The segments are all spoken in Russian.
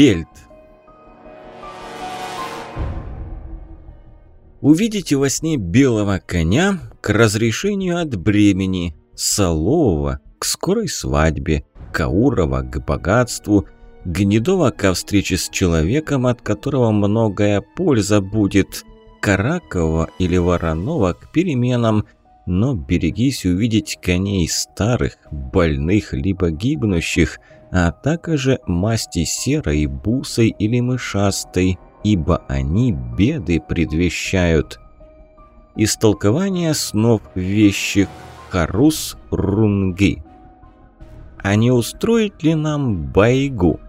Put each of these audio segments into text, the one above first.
Бельт. Увидите во сне белого коня к разрешению от бремени, Солового к скорой свадьбе, Каурова к богатству, Гнедова ко встрече с человеком, от которого многое польза будет, Каракова или Воронова к переменам, но берегись увидеть коней старых, больных либо гибнущих, а также масти серой, бусой или мышастой, ибо они беды предвещают. Истолкование снов вещих Харус Рунги. А не устроит ли нам байгу?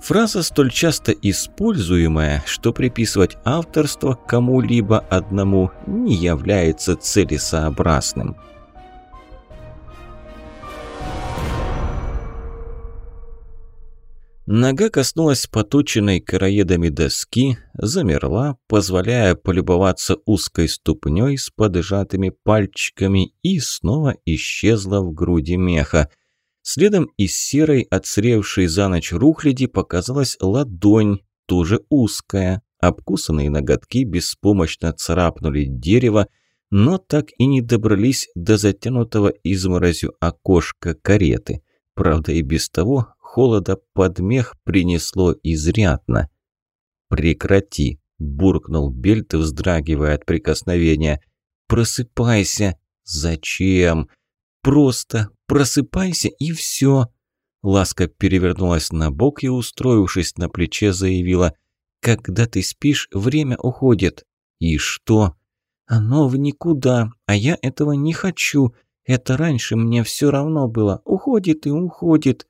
Фраза столь часто используемая, что приписывать авторство кому-либо одному не является целесообразным. Нога коснулась поточенной короедами доски, замерла, позволяя полюбоваться узкой ступней с поджатыми пальчиками и снова исчезла в груди меха. Следом из серой, отсревшей за ночь рухляди, показалась ладонь, тоже узкая. Обкусанные ноготки беспомощно царапнули дерево, но так и не добрались до затянутого изморозью окошка кареты. Правда, и без того холода подмех принесло изрядно. «Прекрати!» – буркнул Бельт, вздрагивая от прикосновения. «Просыпайся!» «Зачем?» «Просто просыпайся и все!» Ласка перевернулась на бок и, устроившись на плече, заявила. «Когда ты спишь, время уходит». «И что?» «Оно в никуда, а я этого не хочу. Это раньше мне все равно было. Уходит и уходит.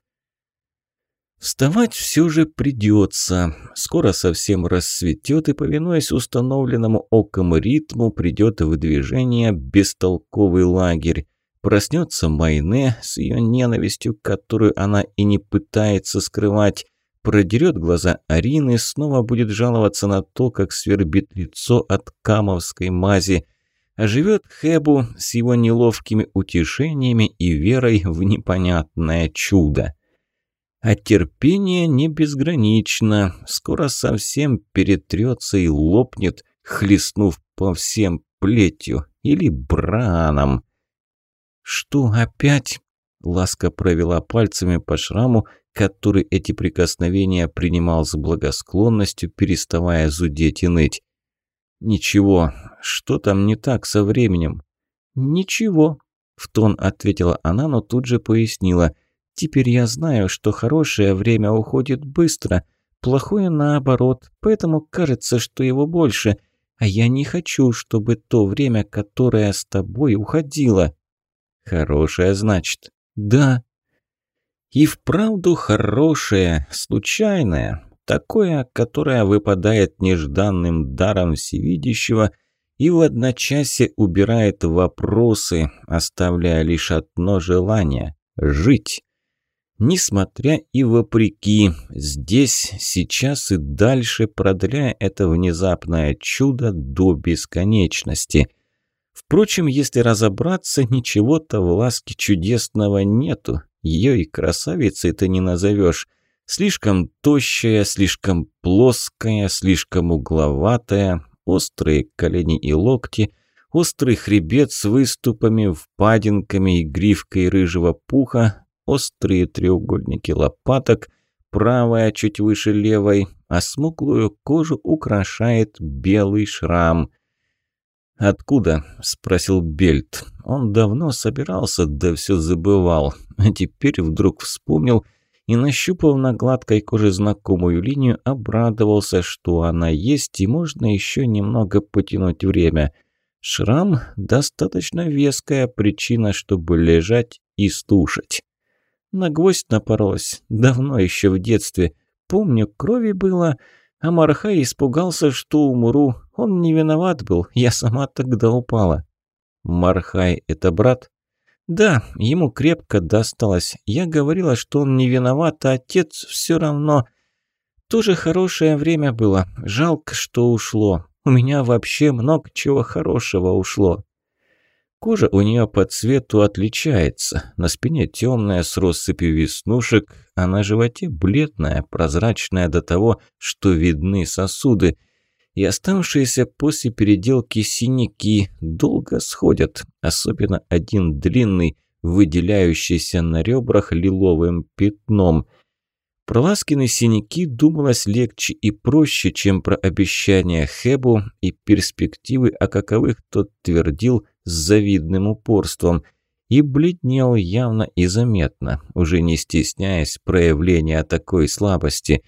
Вставать все же придется. Скоро совсем рассветет, и, повинуясь установленному оком ритму, придет в движение бестолковый лагерь. Проснется Майне с ее ненавистью, которую она и не пытается скрывать. Продерет глаза Арины, снова будет жаловаться на то, как свербит лицо от камовской мази. А живет Хэбу с его неловкими утешениями и верой в непонятное чудо. А терпение не безгранично. Скоро совсем перетрется и лопнет, хлестнув по всем плетью или браном. «Что опять?» Ласка провела пальцами по шраму, который эти прикосновения принимал с благосклонностью, переставая зудеть и ныть. «Ничего, что там не так со временем?» «Ничего», – в тон ответила она, но тут же пояснила. Теперь я знаю, что хорошее время уходит быстро, плохое наоборот, поэтому кажется, что его больше. А я не хочу, чтобы то время, которое с тобой уходило. Хорошее, значит? Да. И вправду хорошее, случайное, такое, которое выпадает нежданным даром всевидящего и в одночасье убирает вопросы, оставляя лишь одно желание – жить. Несмотря и вопреки, здесь, сейчас и дальше, продляя это внезапное чудо до бесконечности. Впрочем, если разобраться, ничего-то в ласке чудесного нету. Ее и красавицей-то не назовешь. Слишком тощая, слишком плоская, слишком угловатая, острые колени и локти, острый хребет с выступами, впадинками и гривкой рыжего пуха, острые треугольники лопаток, правая чуть выше левой, а смуглую кожу украшает белый шрам. «Откуда?» – спросил Бельт. Он давно собирался, да все забывал, а теперь вдруг вспомнил и, нащупав на гладкой коже знакомую линию, обрадовался, что она есть и можно еще немного потянуть время. Шрам – достаточно веская причина, чтобы лежать и слушать. На гвоздь напоролась. Давно еще в детстве. Помню, крови было. А Мархай испугался, что умру. Он не виноват был. Я сама тогда упала. Мархай – это брат? Да, ему крепко досталось. Я говорила, что он не виноват, а отец все равно... Тоже хорошее время было. Жалко, что ушло. У меня вообще много чего хорошего ушло. Кожа у нее по цвету отличается. На спине темная с россыпью веснушек, а на животе бледная, прозрачная до того, что видны сосуды. И оставшиеся после переделки синяки долго сходят, особенно один длинный, выделяющийся на ребрах лиловым пятном. Про Ласкины синяки думалось легче и проще, чем про обещания Хебу и перспективы, о каковых тот твердил с завидным упорством. И бледнел явно и заметно, уже не стесняясь проявления такой слабости.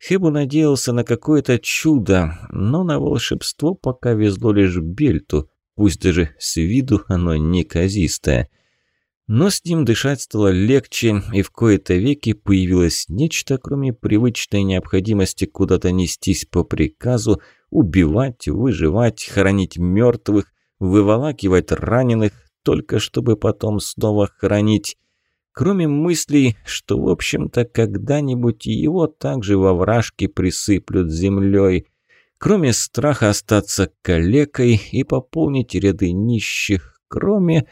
Хебу надеялся на какое-то чудо, но на волшебство пока везло лишь Бельту, пусть даже с виду оно неказистое – но с ним дышать стало легче, и в кои-то веки появилось нечто, кроме привычной необходимости куда-то нестись по приказу, убивать, выживать, хоронить мертвых, выволакивать раненых, только чтобы потом снова хоронить. Кроме мыслей, что, в общем-то, когда-нибудь его также во вражке присыплют землей. Кроме страха остаться калекой и пополнить ряды нищих. Кроме...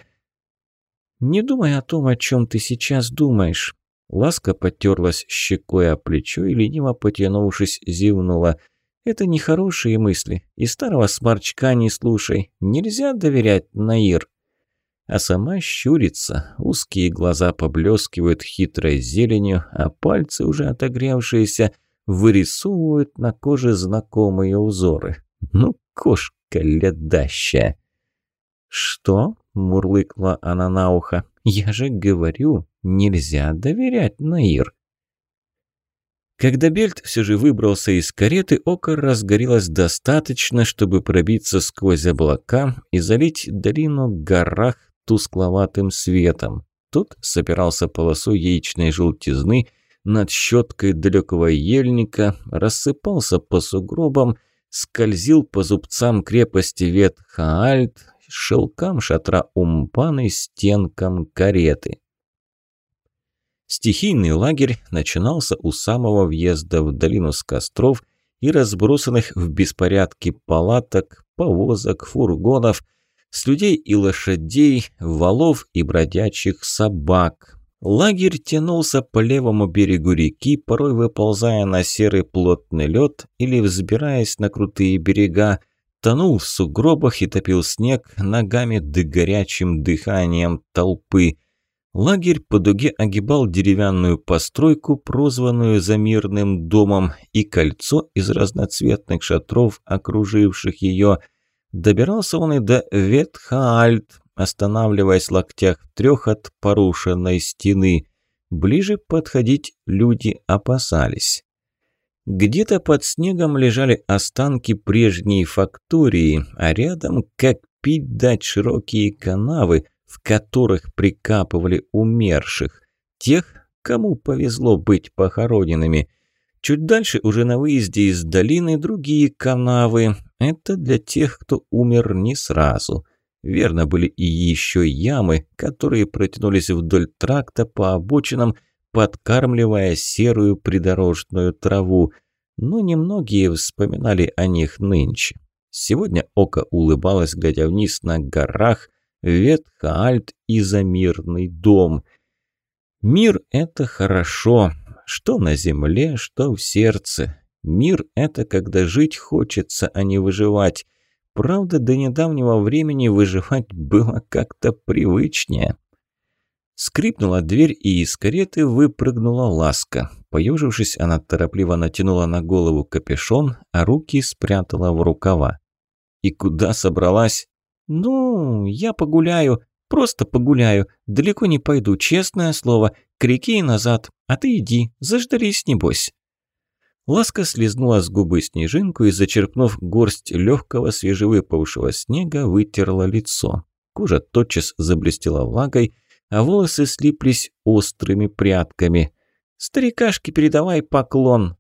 «Не думай о том, о чем ты сейчас думаешь». Ласка потерлась щекой о плечо и, лениво потянувшись, зевнула. «Это нехорошие мысли. И старого сморчка не слушай. Нельзя доверять, Наир». А сама щурится, узкие глаза поблескивают хитрой зеленью, а пальцы, уже отогревшиеся, вырисовывают на коже знакомые узоры. Ну, кошка ледащая. «Что?» – мурлыкла она на ухо. «Я же говорю, нельзя доверять, Наир». Когда Бельт все же выбрался из кареты, око разгорелось достаточно, чтобы пробиться сквозь облака и залить долину горах тускловатым светом. Тут собирался полосу яичной желтизны над щеткой далекого ельника, рассыпался по сугробам, скользил по зубцам крепости Ветхаальт, шелкам шатра Умпаны, стенкам кареты. Стихийный лагерь начинался у самого въезда в долину с костров и разбросанных в беспорядке палаток, повозок, фургонов, с людей и лошадей, валов и бродячих собак. Лагерь тянулся по левому берегу реки, порой выползая на серый плотный лед или взбираясь на крутые берега, тонул в сугробах и топил снег ногами да горячим дыханием толпы. Лагерь по дуге огибал деревянную постройку, прозванную Замирным домом, и кольцо из разноцветных шатров, окруживших ее. Добирался он и до Ветхаальт, останавливаясь локтях трех от порушенной стены. Ближе подходить люди опасались. Где-то под снегом лежали останки прежней фактории, а рядом, как пить дать, широкие канавы, в которых прикапывали умерших. Тех, кому повезло быть похороненными. Чуть дальше, уже на выезде из долины, другие канавы. Это для тех, кто умер не сразу. Верно, были и еще ямы, которые протянулись вдоль тракта по обочинам, подкармливая серую придорожную траву. Но немногие вспоминали о них нынче. Сегодня Око улыбалось, глядя вниз на горах, Ветхаальт и Замирный дом. Мир – это хорошо, что на земле, что в сердце. Мир – это когда жить хочется, а не выживать. Правда, до недавнего времени выживать было как-то привычнее. Скрипнула дверь, и из кареты выпрыгнула ласка. Поежившись, она торопливо натянула на голову капюшон, а руки спрятала в рукава. «И куда собралась?» «Ну, я погуляю, просто погуляю. Далеко не пойду, честное слово. К реке и назад. А ты иди, заждались, небось». Ласка слезнула с губы снежинку и, зачерпнув горсть легкого свежевыпавшего снега, вытерла лицо. Кожа тотчас заблестела влагой, а волосы слиплись острыми прядками. «Старикашке передавай поклон!»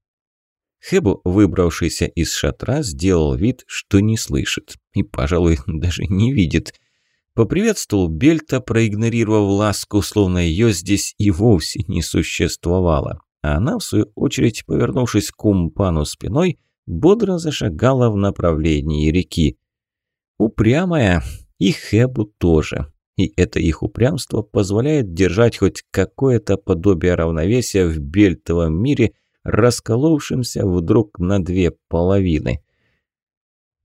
Хебу, выбравшийся из шатра, сделал вид, что не слышит. И, пожалуй, даже не видит. Поприветствовал Бельта, проигнорировав ласку, словно ее здесь и вовсе не существовало. А она, в свою очередь, повернувшись к Умпану спиной, бодро зашагала в направлении реки. Упрямая И Хэбу тоже. И это их упрямство позволяет держать хоть какое-то подобие равновесия в бельтовом мире, расколовшемся вдруг на две половины.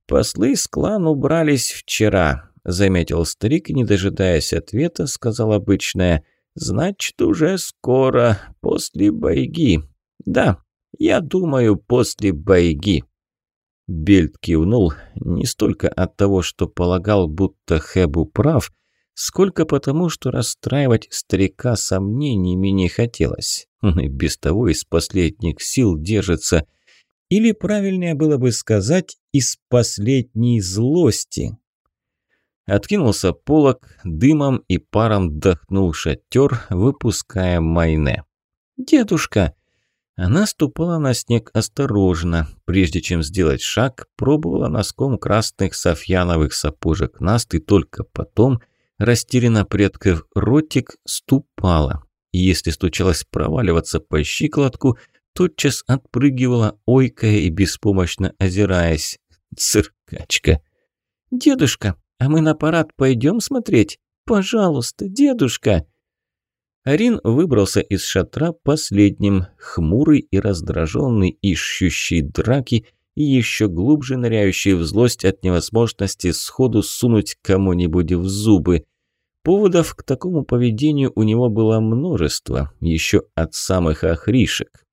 «Послы с клан убрались вчера», – заметил старик, не дожидаясь ответа, сказал обычное. «Значит, уже скоро, после бойги. Да, я думаю, после бойги». Бельт кивнул не столько от того, что полагал, будто Хэбу прав – сколько потому, что расстраивать старика сомнениями не хотелось. Он и без того из последних сил держится. Или правильнее было бы сказать, из последней злости. Откинулся полок, дымом и паром дохнул шатер, выпуская майне. «Дедушка!» Она ступала на снег осторожно. Прежде чем сделать шаг, пробовала носком красных софьяновых сапожек Наст и только потом – растерянно приоткрыв ротик, ступала. И если стучалась проваливаться по щиколотку, тотчас отпрыгивала, ойкая и беспомощно озираясь. Циркачка. «Дедушка, а мы на парад пойдем смотреть? Пожалуйста, дедушка!» Арин выбрался из шатра последним, хмурый и раздраженный, ищущий драки и еще глубже ныряющий в злость от невозможности сходу сунуть кому-нибудь в зубы. Поводов к такому поведению у него было множество, еще от самых охришек.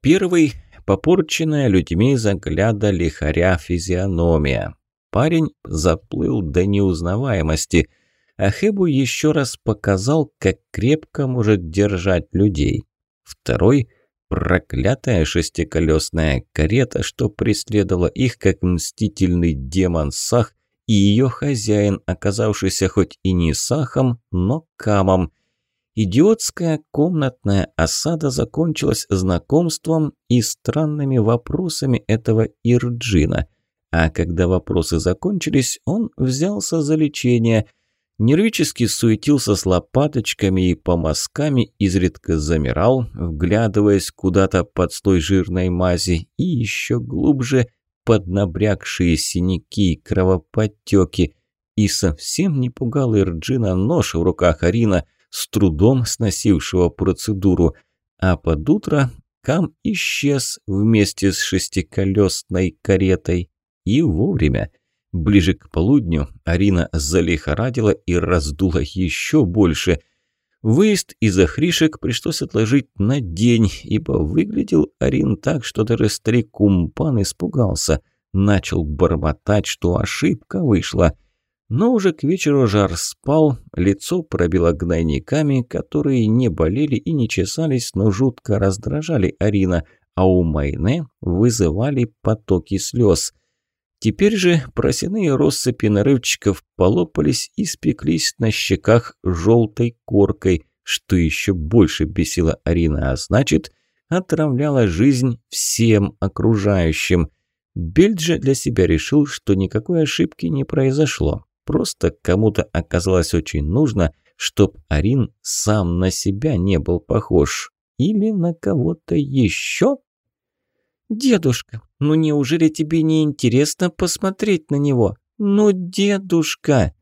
Первый – попорченная людьми загляда лихаря физиономия. Парень заплыл до неузнаваемости, а Хебу еще раз показал, как крепко может держать людей. Второй – Проклятая шестиколесная карета, что преследовала их, как мстительный демон Сах, и ее хозяин, оказавшийся хоть и не Сахом, но Камом. Идиотская комнатная осада закончилась знакомством и странными вопросами этого Ирджина. А когда вопросы закончились, он взялся за лечение – Нервически суетился с лопаточками и помазками, изредка замирал, вглядываясь куда-то под слой жирной мази и еще глубже под набрякшие синяки и кровоподтеки. И совсем не пугал Ирджина нож в руках Арина, с трудом сносившего процедуру. А под утро Кам исчез вместе с шестиколесной каретой. И вовремя – Ближе к полудню Арина залихорадила и раздула еще больше. Выезд из Ахришек пришлось отложить на день, ибо выглядел Арин так, что даже старик Кумпан испугался. Начал бормотать, что ошибка вышла. Но уже к вечеру жар спал, лицо пробило гнойниками, которые не болели и не чесались, но жутко раздражали Арина, а у Майне вызывали потоки слез – Теперь же просяные россыпи нарывчиков полопались и спеклись на щеках желтой коркой, что еще больше бесило Арина, а значит, отравляла жизнь всем окружающим. Бельд же для себя решил, что никакой ошибки не произошло. Просто кому-то оказалось очень нужно, чтоб Арин сам на себя не был похож. Или на кого-то еще? «Дедушка, ну неужели тебе не интересно посмотреть на него? Ну, дедушка!»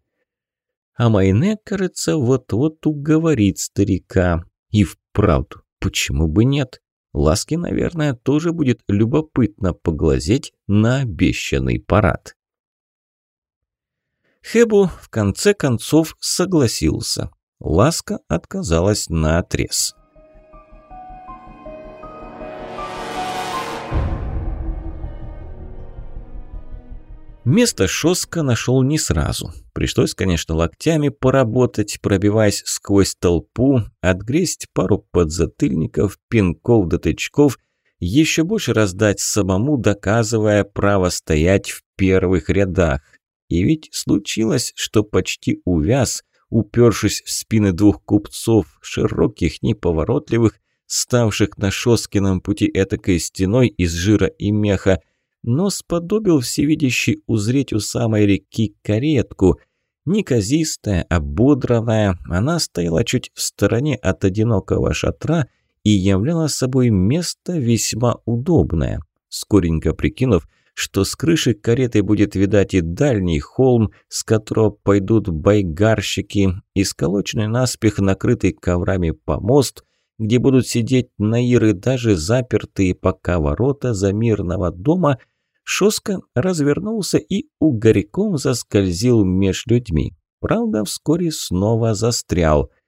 А Майне, кажется, вот-вот уговорит старика. И вправду, почему бы нет? Ласке, наверное, тоже будет любопытно поглазеть на обещанный парад. Хебу в конце концов согласился. Ласка отказалась на отрез. Место Шоска нашел не сразу. Пришлось, конечно, локтями поработать, пробиваясь сквозь толпу, отгресть пару подзатыльников, пинков до тычков, еще больше раздать самому, доказывая право стоять в первых рядах. И ведь случилось, что почти увяз, упершись в спины двух купцов, широких, неповоротливых, ставших на Шоскином пути этакой стеной из жира и меха, но сподобил всевидящий узреть у самой реки каретку. Неказистая, ободранная, она стояла чуть в стороне от одинокого шатра и являла собой место весьма удобное. Скоренько прикинув, что с крыши кареты будет видать и дальний холм, с которого пойдут байгарщики, и сколоченный наспех накрытый коврами помост, где будут сидеть наиры, даже запертые пока ворота за мирного дома, Шоска развернулся и угорьком заскользил меж людьми. Правда, вскоре снова застрял –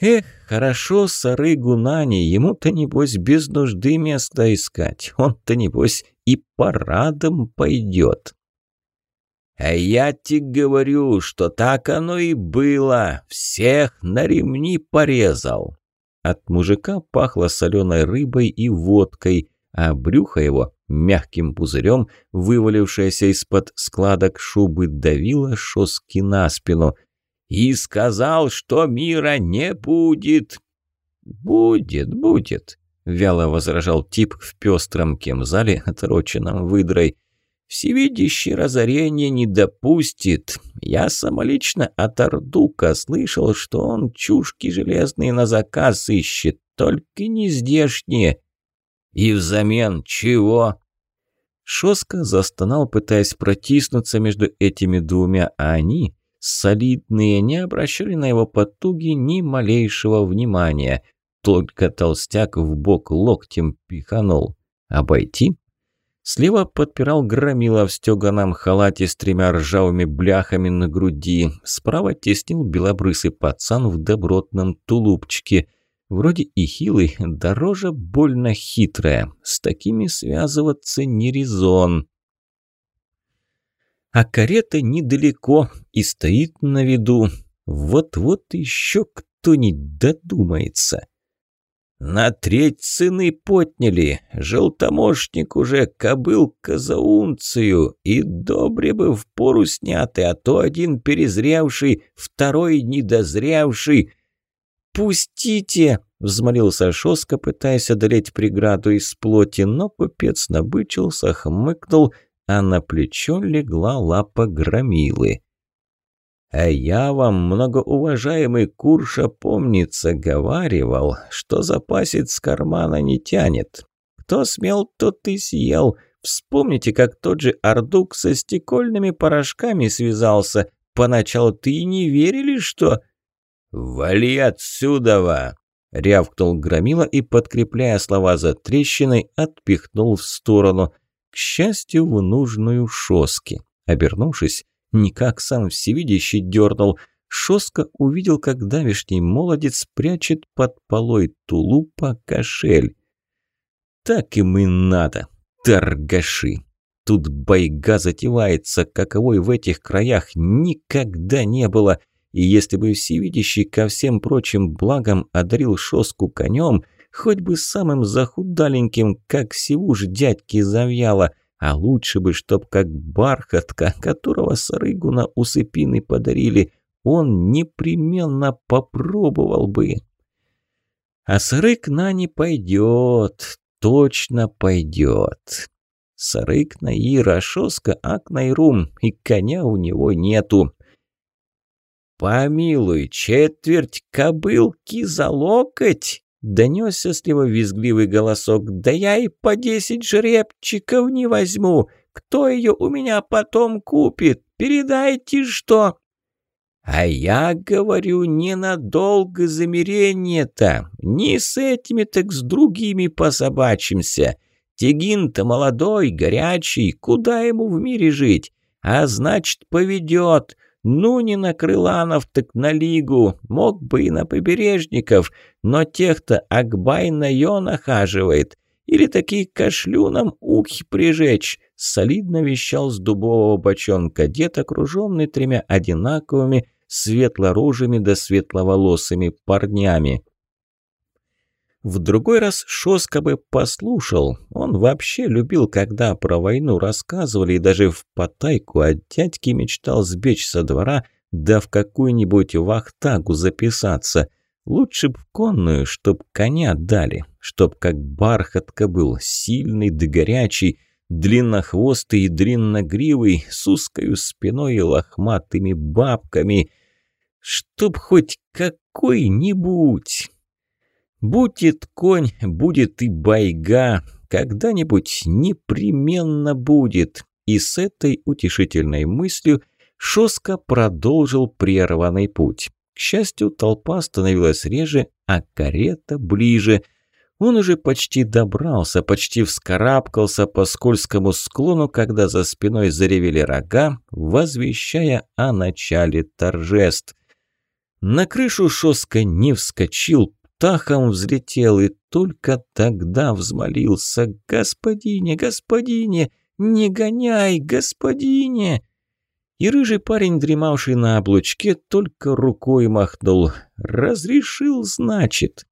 Эх, хорошо Сарыгу Нани, ему-то небось без нужды место искать, он-то небось и парадом пойдет. А я тебе говорю, что так оно и было, всех на ремни порезал. От мужика пахло соленой рыбой и водкой, а брюхо его мягким пузырем, вывалившееся из-под складок шубы, давило шоски на спину – и сказал, что мира не будет». «Будет, будет», — вяло возражал тип в пестром кемзале, отороченном выдрой. «Всевидящий разорение не допустит. Я самолично от Ардука слышал, что он чушки железные на заказ ищет, только не здешние». «И взамен чего?» Шоска застонал, пытаясь протиснуться между этими двумя, а они солидные, не обращали на его потуги ни малейшего внимания. Только толстяк в бок локтем пиханул. Обойти? Слева подпирал громила в стеганом халате с тремя ржавыми бляхами на груди. Справа теснил белобрысый пацан в добротном тулупчике. Вроде и хилый, дороже больно хитрая. С такими связываться не резон. А карета недалеко и стоит на виду. Вот-вот еще кто-нибудь додумается. На треть цены подняли. Желтомошник уже кобылка за унцию. И добре бы в пору сняты, а то один перезрявший, второй недозрявший. «Пустите!» — взмолился Шоска, пытаясь одолеть преграду из плоти, но купец набычился, хмыкнул а на плечо легла лапа громилы. «А я вам, многоуважаемый Курша, помнится, говаривал, что запасец с кармана не тянет. Кто смел, тот и съел. Вспомните, как тот же Ардук со стекольными порошками связался. Поначалу-то и не верили, что...» «Вали отсюда!» — рявкнул Громила и, подкрепляя слова за трещиной, отпихнул в сторону — к счастью, в нужную шоски. Обернувшись, никак сам всевидящий дернул. Шоска увидел, как давишний молодец прячет под полой тулупа кошель. Так им и надо, торгаши. Тут байга затевается, каковой в этих краях никогда не было. И если бы всевидящий ко всем прочим благам одарил шоску конем, Хоть бы самым захудаленьким, как сивуж дядьки завьяло, а лучше бы, чтоб как бархатка, которого Сарыгу на усыпины подарили, он непременно попробовал бы. А Сарык на не пойдет, точно пойдет. Сарык на Ира, Шоска, Акнайрум, и коня у него нету. «Помилуй, четверть кобылки за локоть!» Донесся слева визгливый голосок. «Да я и по десять жеребчиков не возьму! Кто ее у меня потом купит? Передайте, что...» «А я говорю, ненадолго замерение-то. Не с этими, так с другими пособачимся. Тегин-то молодой, горячий, куда ему в мире жить? А значит, поведет. Ну, не на Крыланов, так на Лигу, мог бы и на Побережников, но тех-то Акбай на ё нахаживает. Или такие кашлю нам ухи прижечь, солидно вещал с дубового бочонка дед, окруженный тремя одинаковыми светлоружими да светловолосыми парнями. В другой раз Шоска бы послушал. Он вообще любил, когда про войну рассказывали, и даже в потайку от дядьки мечтал сбечь со двора, да в какую-нибудь вахтагу записаться. Лучше б конную, чтоб коня дали, чтоб как бархатка был, сильный да горячий, длиннохвостый и длинногривый, с узкою спиной и лохматыми бабками. Чтоб хоть какой-нибудь... Будет конь, будет и байга, когда-нибудь непременно будет. И с этой утешительной мыслью Шоска продолжил прерванный путь. К счастью, толпа становилась реже, а карета ближе. Он уже почти добрался, почти вскарабкался по скользкому склону, когда за спиной заревели рога, возвещая о начале торжеств. На крышу Шоска не вскочил, птахом взлетел и только тогда взмолился «Господине, господине, не гоняй, господине!» И рыжий парень, дремавший на облучке, только рукой махнул. «Разрешил, значит?»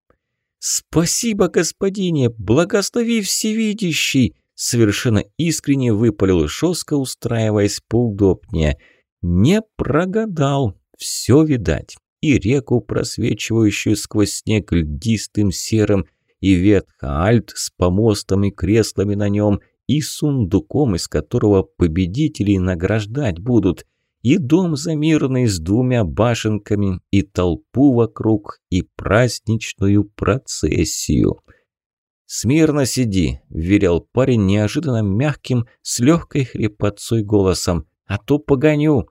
«Спасибо, господине! Благослови всевидящий!» Совершенно искренне выпалил Шоска, устраиваясь поудобнее. «Не прогадал. Все видать. И реку, просвечивающую сквозь снег льдистым серым, и ветха-альт с помостом и креслами на нем, и сундуком, из которого победителей награждать будут, и дом замирный с двумя башенками, и толпу вокруг, и праздничную процессию. «Смирно сиди», – велел парень неожиданно мягким, с легкой хрипотцой голосом, – «а то погоню».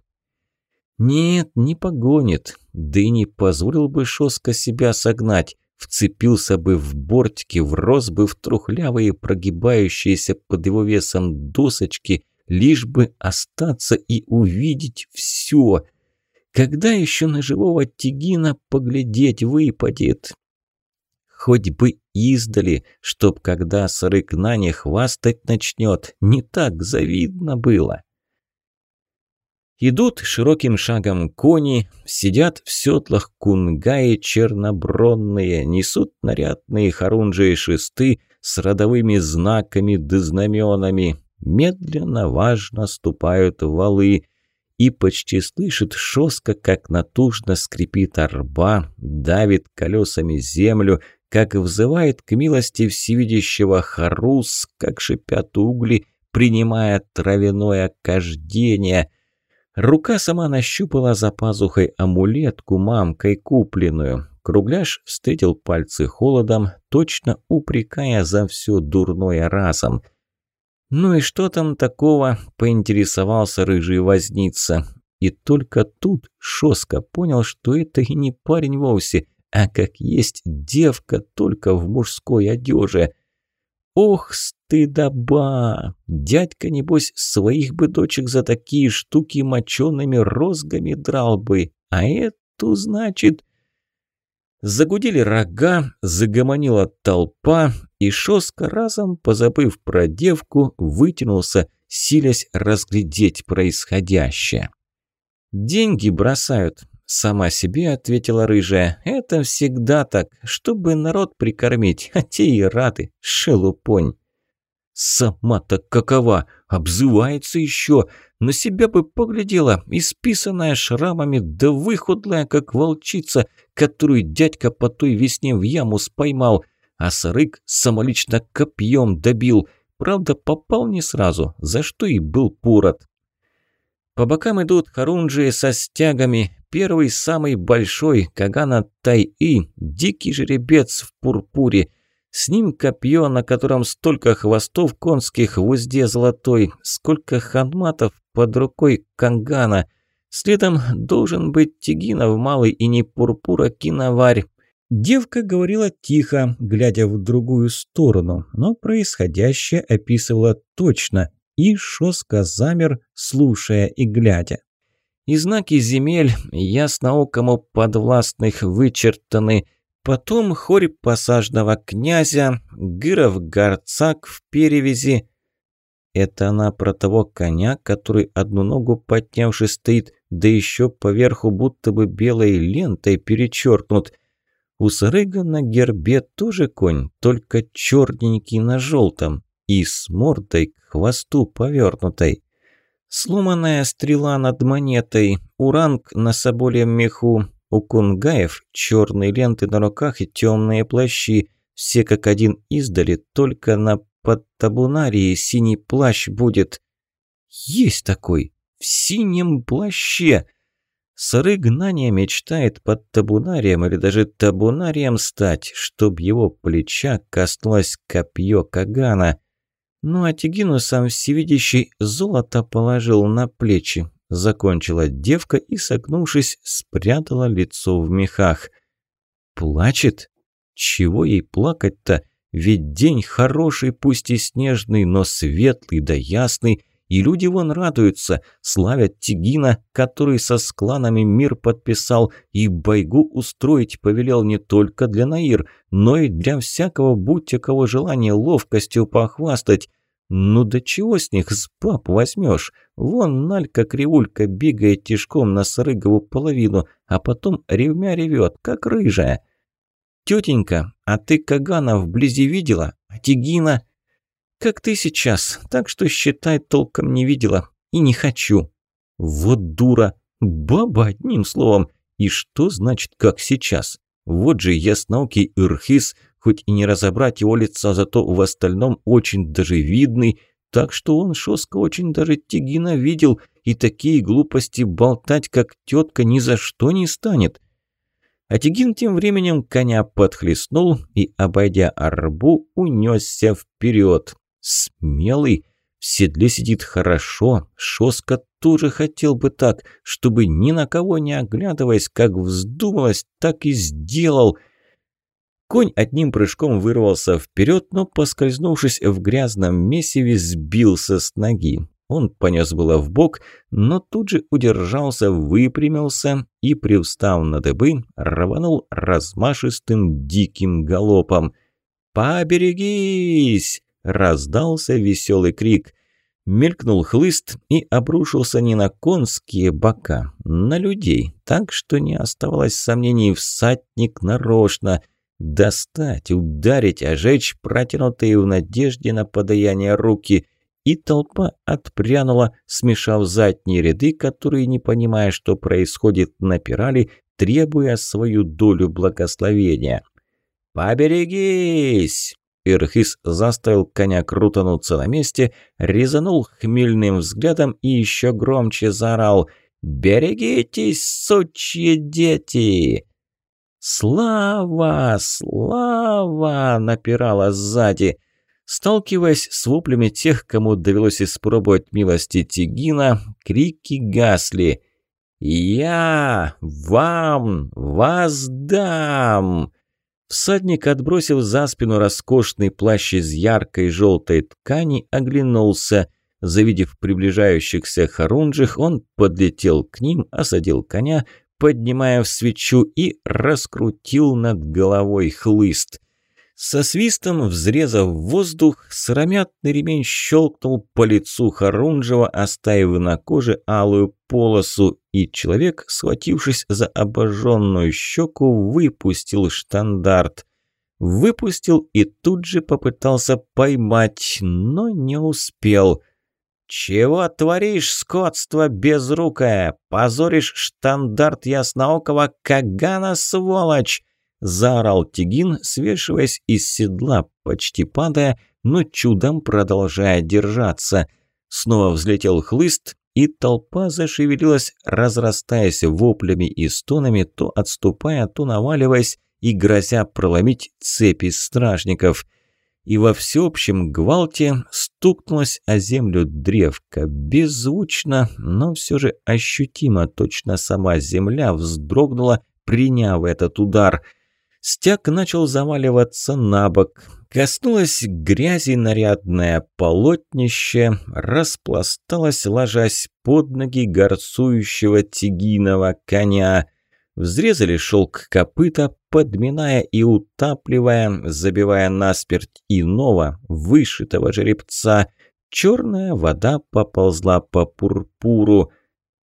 «Нет, не погонит, да и не позволил бы Шоска себя согнать вцепился бы в бортики, врос бы в трухлявые, прогибающиеся под его весом досочки, лишь бы остаться и увидеть все. Когда еще на живого тигина поглядеть выпадет? Хоть бы издали, чтоб когда сырык на не хвастать начнет, не так завидно было. Идут широким шагом кони, сидят в седлах кунгаи чернобронные, несут нарядные хорунжие шесты с родовыми знаками да знаменами. Медленно, важно ступают валы, и почти слышит шоска, как натужно скрипит арба, давит колесами землю, как взывает к милости всевидящего Харус, как шипят угли, принимая травяное кождение – Рука сама нащупала за пазухой амулетку мамкой купленную. Кругляш встретил пальцы холодом, точно упрекая за все дурное разом. «Ну и что там такого?» – поинтересовался рыжий возница. И только тут Шоска понял, что это и не парень вовсе, а как есть девка, только в мужской одежде – Ох, стыдоба! Дядька, небось, своих бы дочек за такие штуки мочеными розгами драл бы. А эту, значит... Загудели рога, загомонила толпа, и Шоска, разом позабыв про девку, вытянулся, силясь разглядеть происходящее. «Деньги бросают», Сама себе ответила рыжая. Это всегда так, чтобы народ прикормить, а те и рады, шелупонь. Сама-то какова, обзывается еще, на себя бы поглядела, исписанная шрамами, да выхудлая, как волчица, которую дядька по той весне в яму споймал, а сарык самолично копьем добил, правда попал не сразу, за что и был пород. По бокам идут хорунжии со стягами, Первый, самый большой, Кагана Тай-И, дикий жеребец в пурпуре. С ним копье, на котором столько хвостов конских в узде золотой, сколько ханматов под рукой Кангана. Следом должен быть Тигинов малый и не пурпура киноварь. Девка говорила тихо, глядя в другую сторону, но происходящее описывала точно, и Шоска замер, слушая и глядя и знаки земель ясноокому подвластных вычертаны. Потом хорь посажного князя, Гыров горцак в перевязи. Это она про того коня, который одну ногу поднявши стоит, да еще поверху будто бы белой лентой перечеркнут. У Сарыга на гербе тоже конь, только черненький на желтом и с мордой к хвосту повернутой. Сломанная стрела над монетой, уранг на соболем меху, у кунгаев черные ленты на руках и темные плащи, все как один издали, только на подтабунарии синий плащ будет. Есть такой, в синем плаще. Сыры гнания мечтает под табунарием или даже табунарием стать, чтоб его плеча коснулось копье Кагана – Ну а Тигину сам всевидящий золото положил на плечи. Закончила девка и, согнувшись, спрятала лицо в мехах. Плачет? Чего ей плакать-то? Ведь день хороший, пусть и снежный, но светлый да ясный, и люди вон радуются, славят Тигина, который со скланами мир подписал, и бойгу устроить повелел не только для Наир, но и для всякого, будь кого желание ловкостью похвастать. Ну да чего с них с баб возьмешь? Вон Налька-кривулька бегает тишком на сарыгову половину, а потом ревмя ревет, как рыжая. «Тетенька, а ты Кагана вблизи видела? А Тигина?» «Как ты сейчас, так что, считай, толком не видела. И не хочу». «Вот дура! Баба, одним словом. И что значит «как сейчас»? Вот же ясноокий Ирхис, хоть и не разобрать его лица, зато в остальном очень даже видный, так что он шоско очень даже Тигина видел, и такие глупости болтать, как тетка, ни за что не станет». А Тигин тем временем коня подхлестнул и, обойдя арбу, унесся вперед. Смелый, в седле сидит хорошо, Шоска тоже хотел бы так, чтобы ни на кого не оглядываясь, как вздумалось, так и сделал. Конь одним прыжком вырвался вперед, но, поскользнувшись в грязном месиве, сбился с ноги. Он понес было в бок, но тут же удержался, выпрямился и, привстав на дыбы, рванул размашистым диким галопом. «Поберегись!» – раздался веселый крик. Мелькнул хлыст и обрушился не на конские бока, на людей, так что не оставалось сомнений, всадник нарочно – достать, ударить, ожечь протянутые в надежде на подаяние руки и толпа отпрянула, смешав задние ряды, которые, не понимая, что происходит, напирали, требуя свою долю благословения. «Поберегись!» Ирхис заставил коня крутануться на месте, резанул хмельным взглядом и еще громче заорал «Берегитесь, сучьи дети!» «Слава! Слава!» – напирала сзади – Сталкиваясь с воплями тех, кому довелось испробовать милости Тигина, крики гасли. «Я вам воздам!» Всадник, отбросив за спину роскошный плащ из яркой желтой ткани, оглянулся. Завидев приближающихся хорунжих, он подлетел к ним, осадил коня, поднимая в свечу и раскрутил над головой хлыст – со свистом, взрезав воздух, сыромятный ремень щелкнул по лицу Харунжева, оставив на коже алую полосу, и человек, схватившись за обожженную щеку, выпустил штандарт. Выпустил и тут же попытался поймать, но не успел. «Чего творишь, скотство безрукое? Позоришь штандарт ясноокого Кагана, сволочь!» Заорал Тигин, свешиваясь из седла, почти падая, но чудом продолжая держаться. Снова взлетел хлыст, и толпа зашевелилась, разрастаясь воплями и стонами, то отступая, то наваливаясь и грозя проломить цепи стражников. И во всеобщем гвалте стукнулась о землю древка, беззвучно, но все же ощутимо точно сама земля вздрогнула, приняв этот удар – Стяг начал заваливаться на бок. Коснулось грязи нарядное полотнище, распласталось, ложась под ноги горцующего тигиного коня. Взрезали шелк копыта, подминая и утапливая, забивая насперть иного, вышитого жеребца. Черная вода поползла по пурпуру.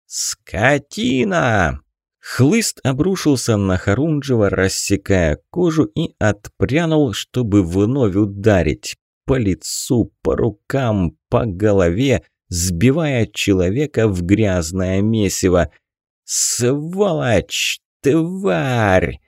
«Скотина!» Хлыст обрушился на Харунжева, рассекая кожу и отпрянул, чтобы вновь ударить. По лицу, по рукам, по голове, сбивая человека в грязное месиво. «Сволочь! Тварь!»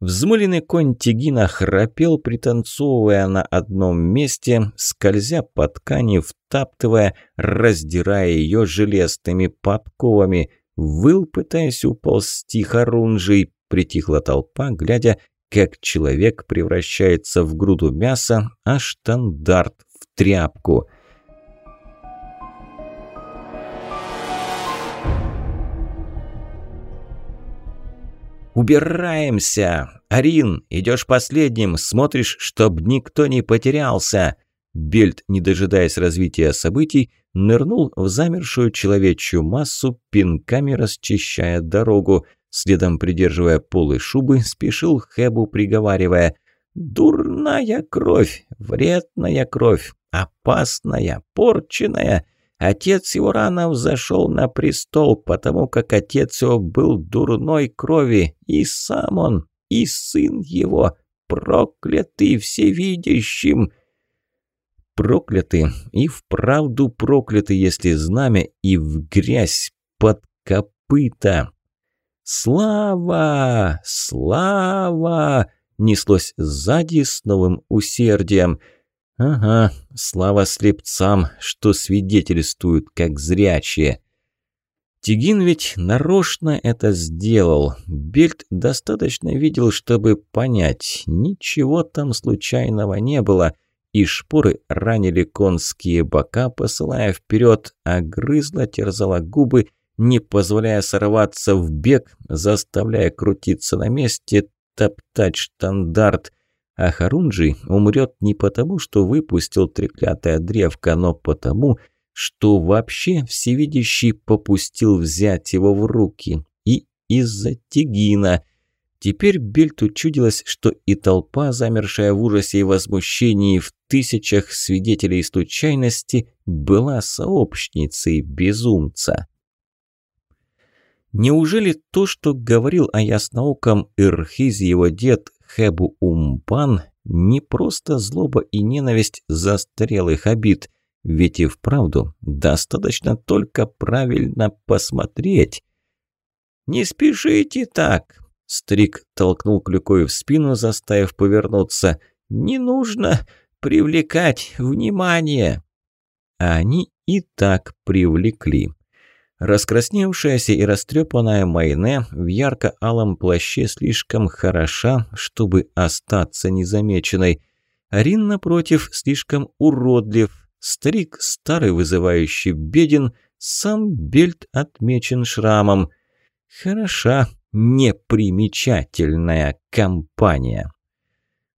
Взмыленный конь Тигина храпел, пританцовывая на одном месте, скользя по ткани, втаптывая, раздирая ее железными подковами – Выл, пытаясь уползти хорунжий. Притихла толпа, глядя, как человек превращается в груду мяса, а штандарт в тряпку. «Убираемся! Арин, идешь последним, смотришь, чтоб никто не потерялся!» Бельт, не дожидаясь развития событий, нырнул в замершую человечью массу, пинками расчищая дорогу. Следом, придерживая полы шубы, спешил Хэбу, приговаривая «Дурная кровь, вредная кровь, опасная, порченная. Отец его рано взошел на престол, потому как отец его был дурной крови, и сам он, и сын его, проклятый всевидящим». Прокляты и вправду прокляты, если знамя и в грязь под копыта. «Слава! Слава!» неслось сзади с новым усердием. Ага, слава слепцам, что свидетельствуют как зрячие. Тигин ведь нарочно это сделал. Бельт достаточно видел, чтобы понять, ничего там случайного не было, и шпоры ранили конские бока, посылая вперед, а грызла, терзала губы, не позволяя сорваться в бег, заставляя крутиться на месте, топтать штандарт. А Харунджи умрет не потому, что выпустил треклятая древко, но потому, что вообще всевидящий попустил взять его в руки. И из-за Тигина. Теперь Бельту чудилось, что и толпа, замершая в ужасе и возмущении в тысячах свидетелей случайности, была сообщницей безумца. Неужели то, что говорил о яснооком Ирхизе его дед Хэбу Умпан, не просто злоба и ненависть застарелых обид? Ведь и вправду достаточно только правильно посмотреть. «Не спешите так!» Стрик толкнул клюкой в спину, заставив повернуться. «Не нужно привлекать внимание!» А они и так привлекли. Раскрасневшаяся и растрепанная Майне в ярко-алом плаще слишком хороша, чтобы остаться незамеченной. Арин, напротив, слишком уродлив. Старик старый, вызывающий беден, сам бельт отмечен шрамом. Хороша, непримечательная компания.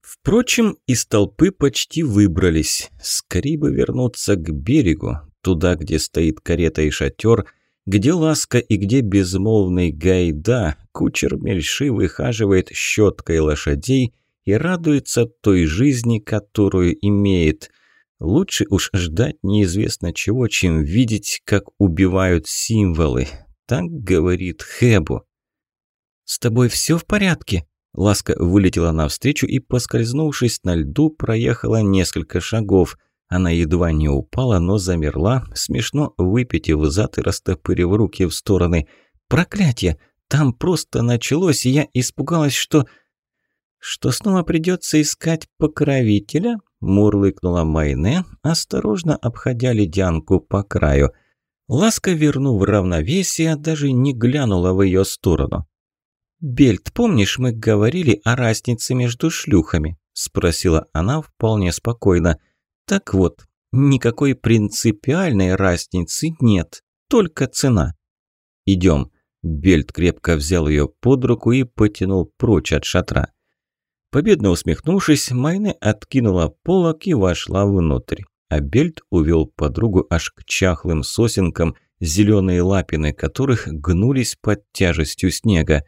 Впрочем, из толпы почти выбрались. Скорее бы вернуться к берегу, туда, где стоит карета и шатер – где ласка и где безмолвный гайда, кучер мельши выхаживает щеткой лошадей и радуется той жизни, которую имеет. Лучше уж ждать неизвестно чего, чем видеть, как убивают символы. Так говорит Хэбу. «С тобой все в порядке?» Ласка вылетела навстречу и, поскользнувшись на льду, проехала несколько шагов – она едва не упала, но замерла, смешно выпитив зад и растопырив руки в стороны. «Проклятие! Там просто началось, и я испугалась, что...» «Что снова придется искать покровителя?» – мурлыкнула Майне, осторожно обходя ледянку по краю. Ласка, вернув равновесие, даже не глянула в ее сторону. «Бельт, помнишь, мы говорили о разнице между шлюхами?» – спросила она вполне спокойно. – так вот, никакой принципиальной разницы нет, только цена. Идем. Бельт крепко взял ее под руку и потянул прочь от шатра. Победно усмехнувшись, Майне откинула полок и вошла внутрь. А Бельт увел подругу аж к чахлым сосенкам, зеленые лапины которых гнулись под тяжестью снега.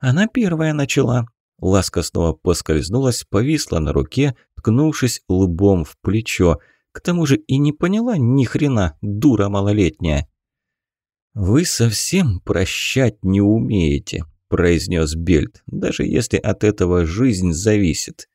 Она первая начала. Ласка снова поскользнулась, повисла на руке, ткнувшись лбом в плечо. К тому же и не поняла ни хрена, дура малолетняя. «Вы совсем прощать не умеете», – произнес Бельт, «даже если от этого жизнь зависит».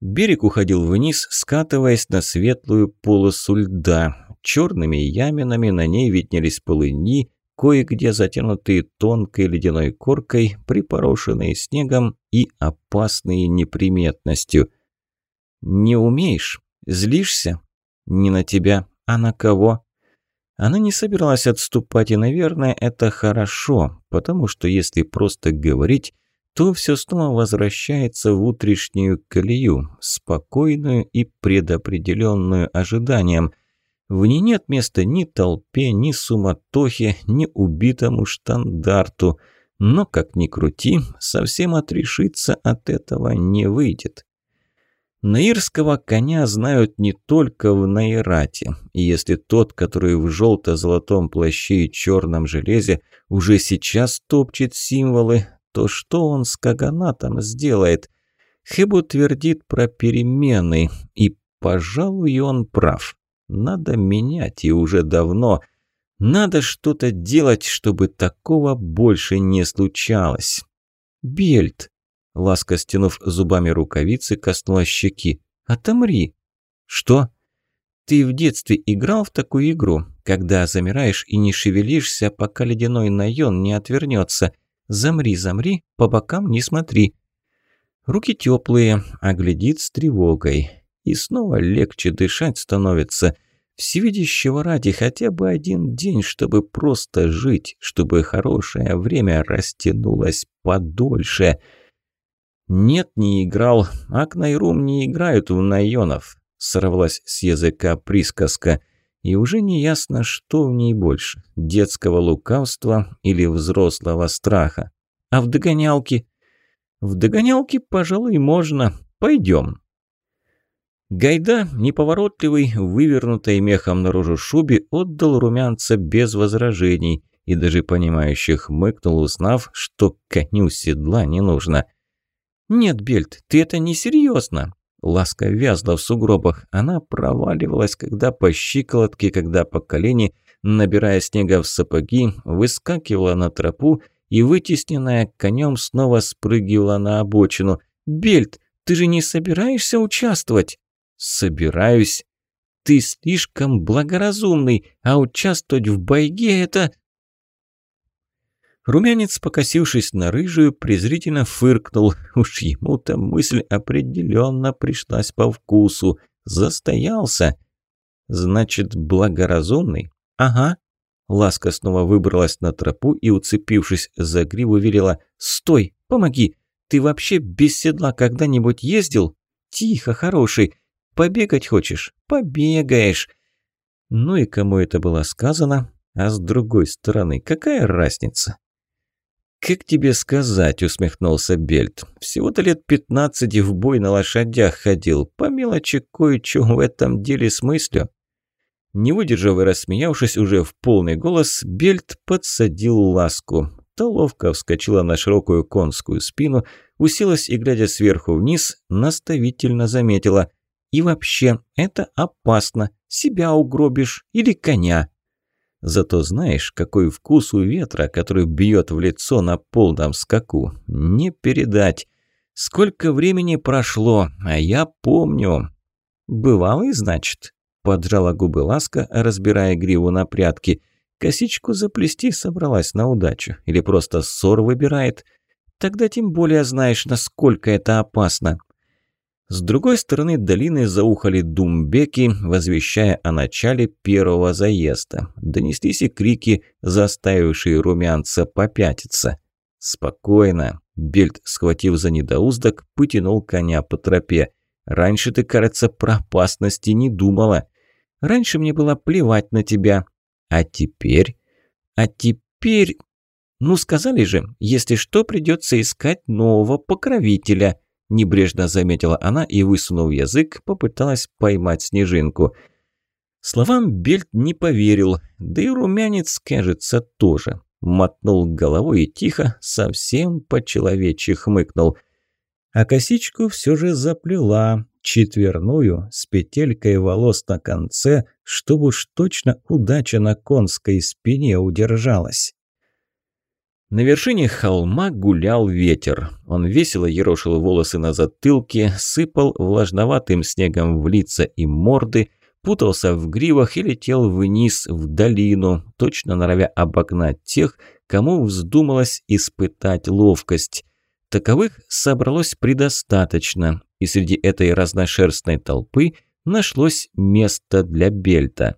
Берег уходил вниз, скатываясь на светлую полосу льда. Черными яминами на ней виднелись полыни, кое-где затянутые тонкой ледяной коркой, припорошенные снегом и опасные неприметностью – «Не умеешь? Злишься? Не на тебя, а на кого?» Она не собиралась отступать, и, наверное, это хорошо, потому что если просто говорить, то все снова возвращается в утрешнюю колею, спокойную и предопределенную ожиданием. В ней нет места ни толпе, ни суматохе, ни убитому штандарту. Но, как ни крути, совсем отрешиться от этого не выйдет. Наирского коня знают не только в Наирате, и если тот, который в желто-золотом плаще и черном железе, уже сейчас топчет символы, то что он с Каганатом сделает? Хебу твердит про перемены, и, пожалуй, он прав. Надо менять, и уже давно. Надо что-то делать, чтобы такого больше не случалось. Бельт. Ласка, стянув зубами рукавицы, коснулась щеки. «Отомри!» «Что?» «Ты в детстве играл в такую игру, когда замираешь и не шевелишься, пока ледяной наён не отвернется. Замри, замри, по бокам не смотри». Руки теплые, а глядит с тревогой. И снова легче дышать становится. Всевидящего ради хотя бы один день, чтобы просто жить, чтобы хорошее время растянулось подольше. «Нет, не играл. А к Найрум не играют в Найонов», – сорвалась с языка присказка. И уже не ясно, что в ней больше – детского лукавства или взрослого страха. А в догонялке? В догонялке, пожалуй, можно. Пойдем. Гайда, неповоротливый, вывернутой мехом наружу шубе, отдал румянца без возражений и даже понимающих мыкнул, узнав, что коню седла не нужно. «Нет, Бельт, ты это не серьезно. Ласка вязла в сугробах. Она проваливалась, когда по щиколотке, когда по колени, набирая снега в сапоги, выскакивала на тропу и, вытесненная конем, снова спрыгивала на обочину. «Бельт, ты же не собираешься участвовать?» «Собираюсь. Ты слишком благоразумный, а участвовать в бойге – это...» Румянец, покосившись на рыжую, презрительно фыркнул. Уж ему-то мысль определенно пришлась по вкусу. Застоялся. Значит, благоразумный? Ага. Ласка снова выбралась на тропу и, уцепившись за гриву, велела «Стой! Помоги! Ты вообще без седла когда-нибудь ездил? Тихо, хороший! Побегать хочешь? Побегаешь!» Ну и кому это было сказано? А с другой стороны, какая разница? «Как тебе сказать?» – усмехнулся Бельт. «Всего-то лет пятнадцати в бой на лошадях ходил. По мелочи кое-что в этом деле смыслю». Не выдержав и рассмеявшись уже в полный голос, Бельт подсадил ласку. Та ловко вскочила на широкую конскую спину, уселась и, глядя сверху вниз, наставительно заметила. «И вообще, это опасно. Себя угробишь или коня». Зато знаешь, какой вкус у ветра, который бьет в лицо на полном скаку. Не передать. Сколько времени прошло, а я помню. Бывалый, значит? Поджала губы ласка, разбирая гриву на прятки. Косичку заплести собралась на удачу. Или просто ссор выбирает. Тогда тем более знаешь, насколько это опасно. С другой стороны долины заухали думбеки, возвещая о начале первого заезда. Донеслись и крики, заставившие румянца попятиться. «Спокойно!» Бельт, схватив за недоуздок, потянул коня по тропе. «Раньше ты, кажется, про опасности не думала. Раньше мне было плевать на тебя. А теперь? А теперь... Ну, сказали же, если что, придется искать нового покровителя». Небрежно заметила она и, высунув язык, попыталась поймать снежинку. Словам Бельт не поверил, да и румянец, кажется, тоже. Мотнул головой и тихо, совсем по-человечьи хмыкнул. А косичку все же заплела, четверную, с петелькой волос на конце, чтобы уж точно удача на конской спине удержалась. На вершине холма гулял ветер. Он весело ерошил волосы на затылке, сыпал влажноватым снегом в лица и морды, путался в гривах и летел вниз, в долину, точно норовя обогнать тех, кому вздумалось испытать ловкость. Таковых собралось предостаточно, и среди этой разношерстной толпы нашлось место для Бельта.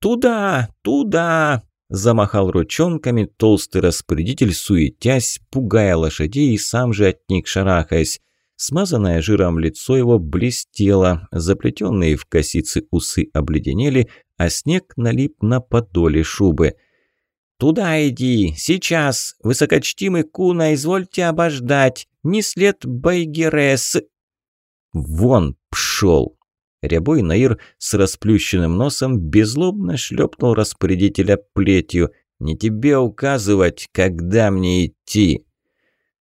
«Туда! Туда!» Замахал ручонками толстый распорядитель, суетясь, пугая лошадей и сам же от них шарахаясь. Смазанное жиром лицо его блестело, заплетенные в косицы усы обледенели, а снег налип на подоле шубы. «Туда иди, сейчас! Высокочтимый Куна, извольте обождать! Не след Байгерес!» «Вон пшел!» Рябой Наир с расплющенным носом беззлобно шлепнул распорядителя плетью. «Не тебе указывать, когда мне идти!»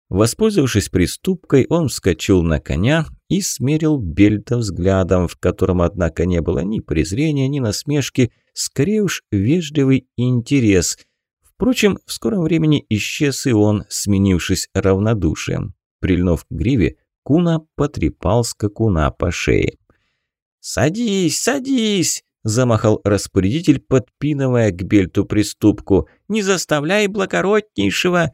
Воспользовавшись приступкой, он вскочил на коня и смерил Бельта взглядом, в котором, однако, не было ни презрения, ни насмешки, скорее уж вежливый интерес. Впрочем, в скором времени исчез и он, сменившись равнодушием. Прильнув к гриве, Куна потрепал скакуна по шее. «Садись, садись!» – замахал распорядитель, подпинывая к бельту приступку. «Не заставляй благороднейшего!»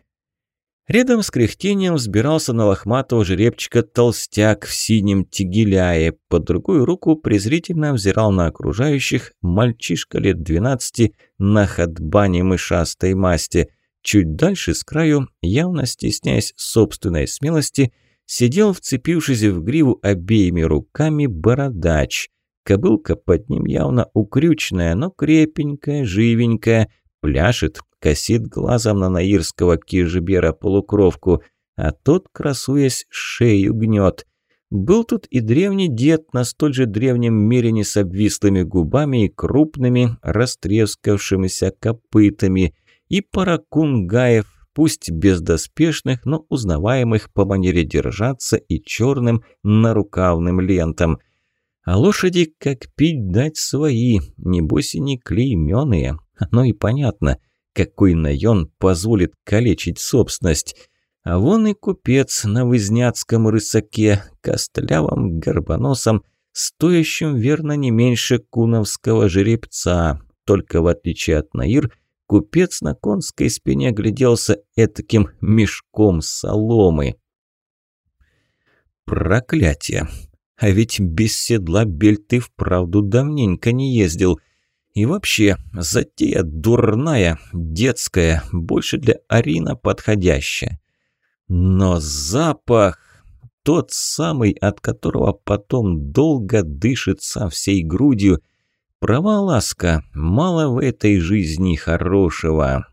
Рядом с кряхтением взбирался на лохматого жеребчика толстяк в синем тигеляе. По другую руку презрительно взирал на окружающих мальчишка лет двенадцати на ходбане мышастой масти. Чуть дальше с краю, явно стесняясь собственной смелости, сидел, вцепившись в гриву обеими руками, бородач. Кобылка под ним явно укрючная, но крепенькая, живенькая, пляшет, косит глазом на наирского кижбера-полукровку, а тот, красуясь, шею гнет. Был тут и древний дед на столь же древнем мерине с обвислыми губами и крупными, растрескавшимися копытами, и паракунгаев, пусть бездоспешных, но узнаваемых по манере держаться и черным нарукавным лентам. А лошади, как пить дать свои, небось и не клеймёные. Оно и понятно, какой наён позволит калечить собственность. А вон и купец на Вызняцком рысаке, костлявом горбоносом, стоящим верно не меньше куновского жеребца. Только в отличие от Наир, Купец на конской спине гляделся этаким мешком соломы. Проклятие! А ведь без седла Бельт и вправду давненько не ездил. И вообще, затея дурная, детская, больше для Арина подходящая. Но запах, тот самый, от которого потом долго дышится всей грудью – Права, ласка, мало в этой жизни хорошего.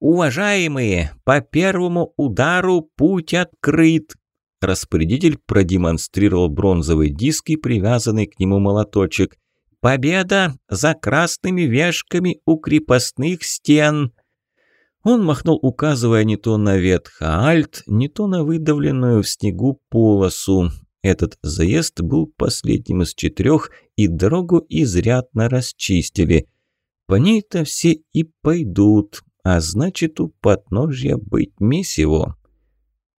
«Уважаемые, по первому удару путь открыт!» Распорядитель продемонстрировал бронзовый диск и привязанный к нему молоточек. «Победа за красными вешками у крепостных стен!» Он махнул, указывая не то на ветхоальт, не то на выдавленную в снегу полосу. Этот заезд был последним из четырех, и дорогу изрядно расчистили. По ней-то все и пойдут, а значит, у подножья быть месиво.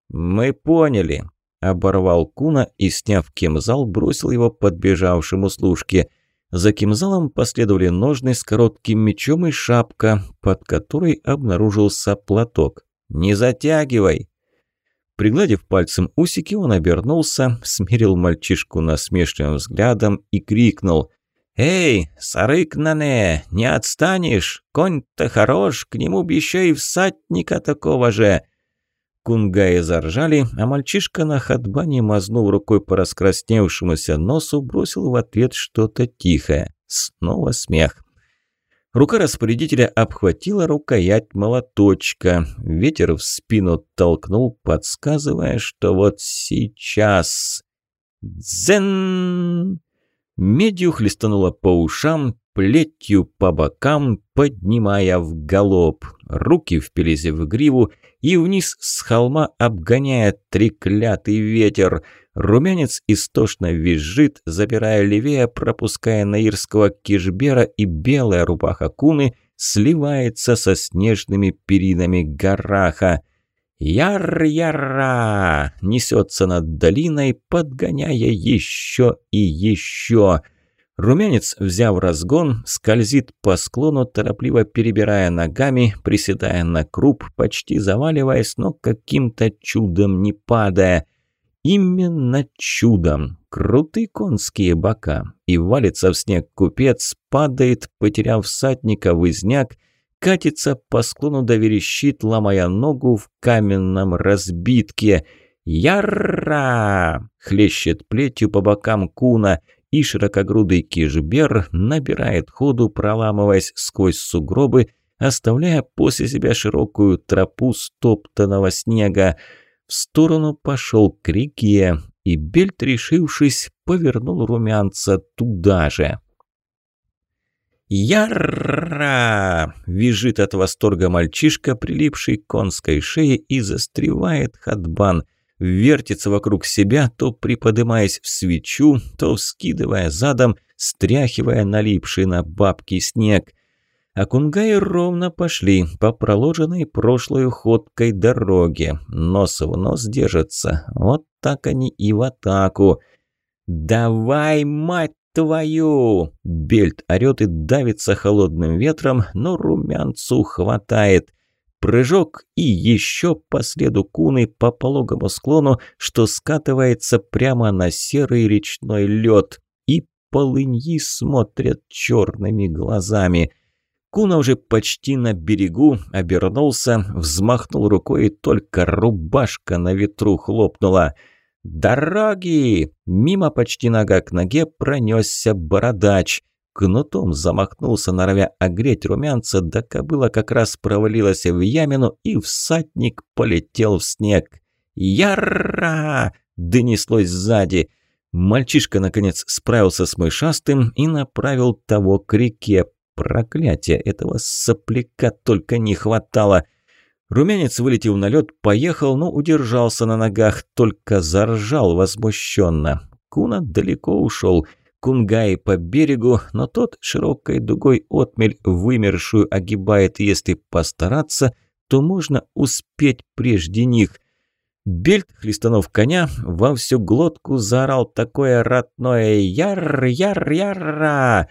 «Мы поняли», – оборвал Куна и, сняв кемзал, бросил его подбежавшему служке. За кемзалом последовали ножны с коротким мечом и шапка, под которой обнаружился платок. «Не затягивай!» Пригладив пальцем усики, он обернулся, смирил мальчишку насмешливым взглядом и крикнул. «Эй, Сарык-Нане, не отстанешь? Конь-то хорош, к нему б еще и всадника такого же!» Кунгаи заржали, а мальчишка на ходбане, мазнув рукой по раскрасневшемуся носу, бросил в ответ что-то тихое. Снова смех. Рука распорядителя обхватила рукоять молоточка. Ветер в спину толкнул, подсказывая, что вот сейчас... Дзен! Медью хлестанула по ушам, плетью по бокам, поднимая в галоп. Руки впились в гриву и вниз с холма обгоняя треклятый ветер — Румянец истошно визжит, забирая левее, пропуская наирского кишбера, и белая рубаха куны сливается со снежными перинами гораха. Яр-яра! Несется над долиной, подгоняя еще и еще. Румянец, взяв разгон, скользит по склону, торопливо перебирая ногами, приседая на круп, почти заваливаясь, но каким-то чудом не падая – Именно чудом. Крутые конские бока. И валится в снег купец, падает, потеряв всадника, вызняк, катится по склону да верещит, ломая ногу в каменном разбитке. «Яра!» – хлещет плетью по бокам куна, и широкогрудый кишбер набирает ходу, проламываясь сквозь сугробы, оставляя после себя широкую тропу стоптанного снега. В сторону пошел к реке, и Бельт, решившись, повернул румянца туда же. «Яра!» – визжит от восторга мальчишка, прилипший к конской шее, и застревает хатбан. Вертится вокруг себя, то приподымаясь в свечу, то вскидывая задом, стряхивая налипший на бабки снег. А кунгаи ровно пошли по проложенной прошлой ходкой дороге. Нос в нос держатся. Вот так они и в атаку. «Давай, мать твою!» Бельт орёт и давится холодным ветром, но румянцу хватает. Прыжок и еще по следу куны по пологому склону, что скатывается прямо на серый речной лед. И полыньи смотрят черными глазами. Куна уже почти на берегу, обернулся, взмахнул рукой, и только рубашка на ветру хлопнула – «Дороги!» Мимо почти нога к ноге пронесся бородач. Кнутом замахнулся, норовя огреть румянца, да кобыла как раз провалилась в ямину, и всадник полетел в снег. «Яра!» – донеслось сзади. Мальчишка, наконец, справился с мышастым и направил того к реке. Проклятие, этого сопляка только не хватало – Румянец, вылетев на лед, поехал, но удержался на ногах, только заржал возмущенно. Куна далеко ушел. Кунгай по берегу, но тот широкой дугой отмель вымершую огибает, и если постараться, то можно успеть прежде них. Бельт, хлестанув коня, во всю глотку заорал такое родное «Яр, яр, яра!»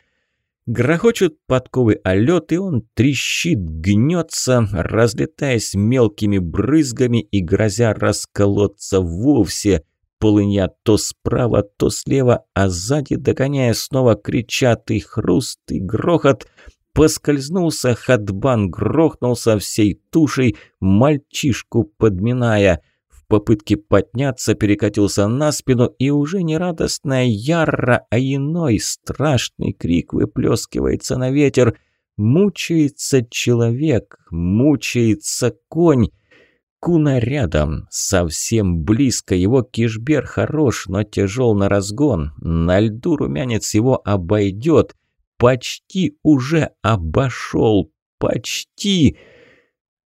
Грохочут подковы о лед, и он трещит, гнется, разлетаясь мелкими брызгами и грозя расколоться вовсе. Полынья то справа, то слева, а сзади, догоняя, снова кричат и хруст, и грохот. Поскользнулся, хатбан грохнулся всей тушей, мальчишку подминая – попытке подняться перекатился на спину, и уже не радостная яра, а иной страшный крик выплескивается на ветер. Мучается человек, мучается конь. Куна рядом, совсем близко, его кишбер хорош, но тяжел на разгон. На льду румянец его обойдет. Почти уже обошел, почти...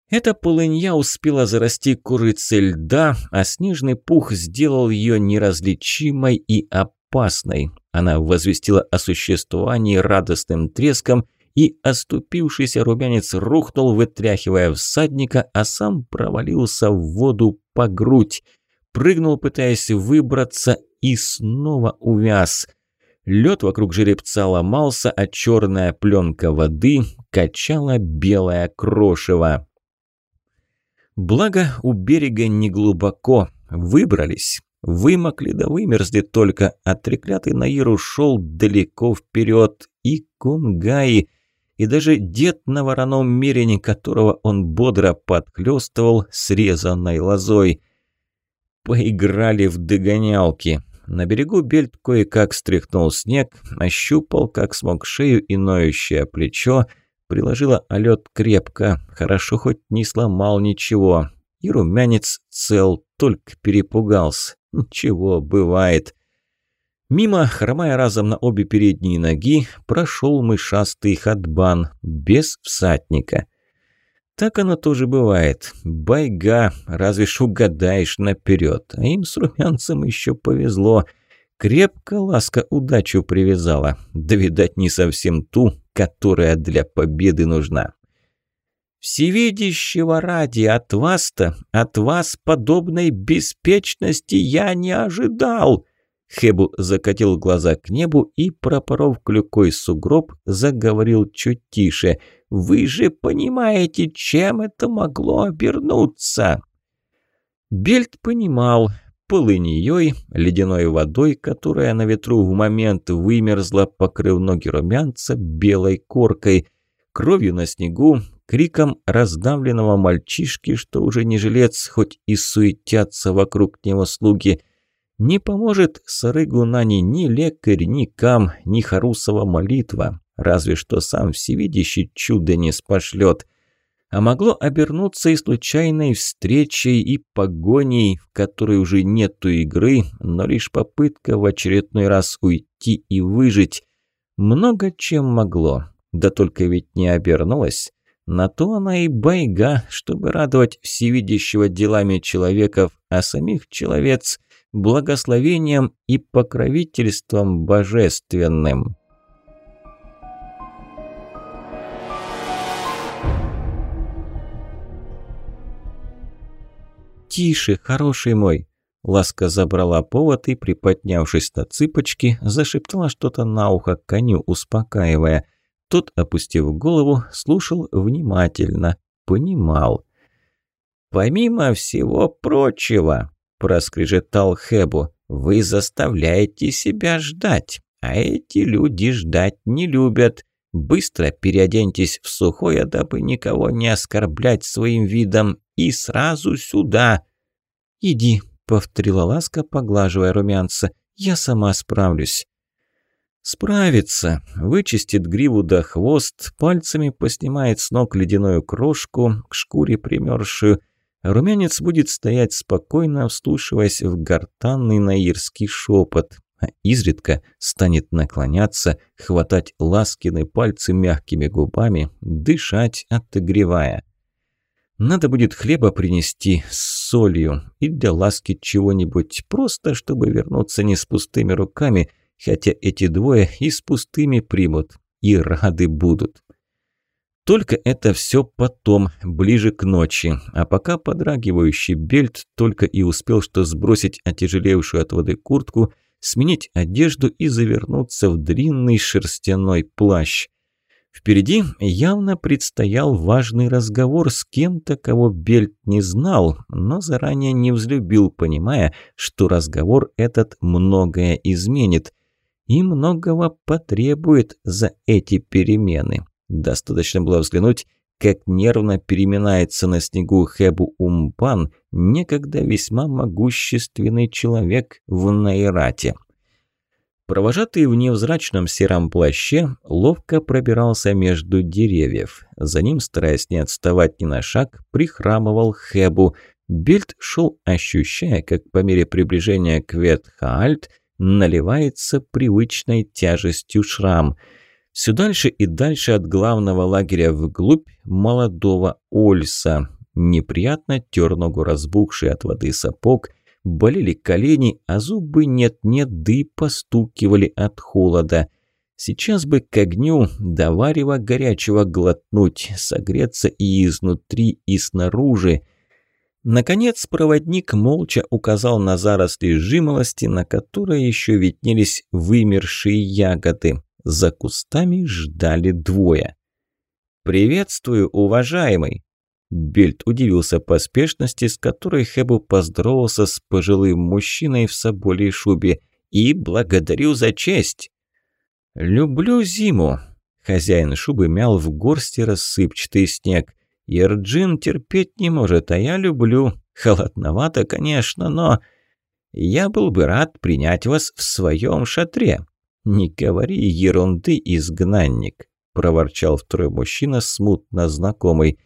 Эта полынья успела зарасти курицей льда, а снежный пух сделал ее неразличимой и опасной. Она возвестила о существовании радостным треском, и оступившийся румянец рухнул, вытряхивая всадника, а сам провалился в воду по грудь. Прыгнул, пытаясь выбраться, и снова увяз. Лед вокруг жеребца ломался, а черная пленка воды качала белое крошево. Благо, у берега не глубоко. Выбрались. Вымокли да вымерзли только, а треклятый Наир ушел далеко вперед. И Кунгаи, и даже дед на вороном мерине, которого он бодро подхлёстывал срезанной лозой. Поиграли в догонялки. На берегу Бельт кое-как стряхнул снег, ощупал, как смог шею и ноющее плечо – Приложила лед крепко, хорошо хоть не сломал ничего. И румянец цел, только перепугался. Ничего, бывает. Мимо, хромая разом на обе передние ноги, прошел мышастый хатбан, без всадника. Так оно тоже бывает. Байга, разве ж угадаешь наперед. А им с румянцем еще повезло. Крепко ласка удачу привязала. Да, видать, не совсем ту, которая для победы нужна. «Всевидящего ради, от вас-то, от вас подобной беспечности я не ожидал!» Хебу закатил глаза к небу и, пропоров клюкой сугроб, заговорил чуть тише. «Вы же понимаете, чем это могло обернуться?» Бельт понимал, полыньей, ледяной водой, которая на ветру в момент вымерзла, покрыв ноги румянца белой коркой, кровью на снегу, криком раздавленного мальчишки, что уже не жилец, хоть и суетятся вокруг него слуги. Не поможет Сарыгу Нани ни лекарь, ни кам, ни Харусова молитва, разве что сам всевидящий чудо не спошлет. А могло обернуться и случайной встречей, и погоней, в которой уже нету игры, но лишь попытка в очередной раз уйти и выжить. Много чем могло, да только ведь не обернулось. На то она и байга, чтобы радовать всевидящего делами человеков, а самих человец – благословением и покровительством божественным. «Тише, хороший мой!» Ласка забрала повод и, приподнявшись на цыпочки, зашептала что-то на ухо коню, успокаивая. Тот, опустив голову, слушал внимательно, понимал. «Помимо всего прочего», – проскрежетал Хэбу, – «вы заставляете себя ждать, а эти люди ждать не любят. Быстро переоденьтесь в сухое, дабы никого не оскорблять своим видом, и сразу сюда». «Иди», – повторила Ласка, поглаживая румянца, – «я сама справлюсь». Справится, вычистит гриву до хвост, пальцами поснимает с ног ледяную крошку, к шкуре примерзшую. Румянец будет стоять спокойно, вслушиваясь в гортанный наирский шепот, а изредка станет наклоняться, хватать ласкины пальцы мягкими губами, дышать, отогревая. Надо будет хлеба принести с солью и для ласки чего-нибудь, просто чтобы вернуться не с пустыми руками – хотя эти двое и с пустыми примут, и рады будут. Только это все потом, ближе к ночи, а пока подрагивающий бельт только и успел что сбросить отяжелевшую от воды куртку, сменить одежду и завернуться в длинный шерстяной плащ. Впереди явно предстоял важный разговор с кем-то, кого Бельт не знал, но заранее не взлюбил, понимая, что разговор этот многое изменит и многого потребует за эти перемены. Достаточно было взглянуть, как нервно переминается на снегу Хэбу Умпан, некогда весьма могущественный человек в Найрате. Провожатый в невзрачном сером плаще ловко пробирался между деревьев. За ним, стараясь не отставать ни на шаг, прихрамывал Хэбу. Бельт шел, ощущая, как по мере приближения к Ветхаальт наливается привычной тяжестью шрам. Все дальше и дальше от главного лагеря вглубь молодого Ольса. Неприятно тер ногу разбухший от воды сапог, болели колени, а зубы нет-нет, да и постукивали от холода. Сейчас бы к огню до варева горячего глотнуть, согреться и изнутри, и снаружи. Наконец проводник молча указал на заросли жимолости, на которые еще виднелись вымершие ягоды. За кустами ждали двое. «Приветствую, уважаемый!» Бельт удивился поспешности, с которой Хэбу поздоровался с пожилым мужчиной в соболей шубе. «И благодарю за честь!» «Люблю зиму!» Хозяин шубы мял в горсти рассыпчатый снег. Ерджин терпеть не может, а я люблю. Холодновато, конечно, но... Я был бы рад принять вас в своем шатре. Не говори ерунды, изгнанник, проворчал второй мужчина, смутно знакомый.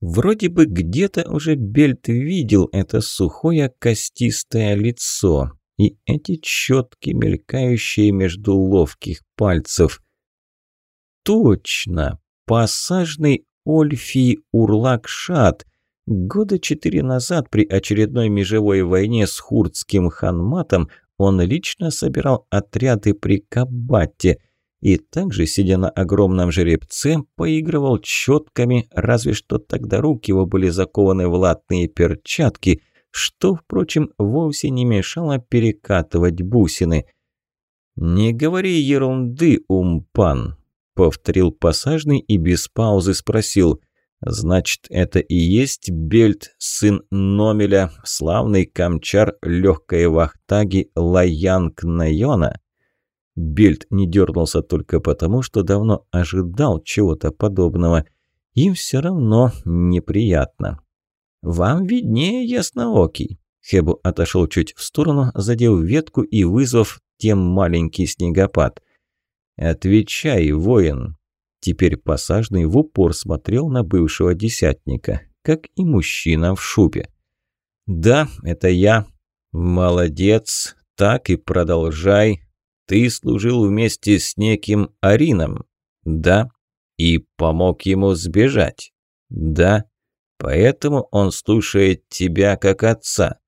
Вроде бы где-то уже Бельт видел это сухое костистое лицо и эти четки, мелькающие между ловких пальцев. Точно, пассажный Ольфий Урлакшат. Года четыре назад при очередной межевой войне с хурдским ханматом он лично собирал отряды при Каббате и также, сидя на огромном жеребце, поигрывал четками, разве что тогда руки его были закованы в латные перчатки, что, впрочем, вовсе не мешало перекатывать бусины. «Не говори ерунды, умпан!» Повторил пассажный и без паузы спросил. «Значит, это и есть Бельт, сын Номеля, славный камчар легкой вахтаги Лаянг Найона?» Бельт не дернулся только потому, что давно ожидал чего-то подобного. И все равно неприятно. «Вам виднее, ясноокий». Хебу отошел чуть в сторону, задев ветку и вызвав тем маленький снегопад. «Отвечай, воин!» Теперь посажный в упор смотрел на бывшего десятника, как и мужчина в шубе. «Да, это я. Молодец, так и продолжай. Ты служил вместе с неким Арином. Да. И помог ему сбежать. Да. Поэтому он слушает тебя как отца.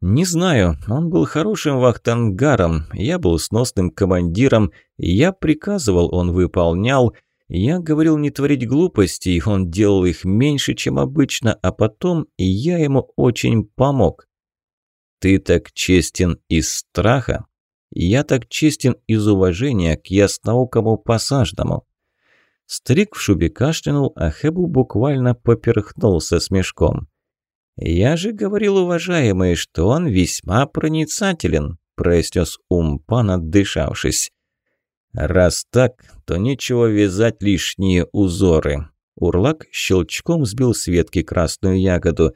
Не знаю, он был хорошим вахтангаром, я был сносным командиром, я приказывал, он выполнял, я говорил не творить глупостей, он делал их меньше, чем обычно, а потом я ему очень помог. Ты так честен из страха? Я так честен из уважения к ясноокому посажному. Старик в шубе кашлянул, а Хэбу буквально поперхнулся смешком. «Я же говорил, уважаемый, что он весьма проницателен», – произнес Умпан, отдышавшись. «Раз так, то нечего вязать лишние узоры». Урлак щелчком сбил с ветки красную ягоду.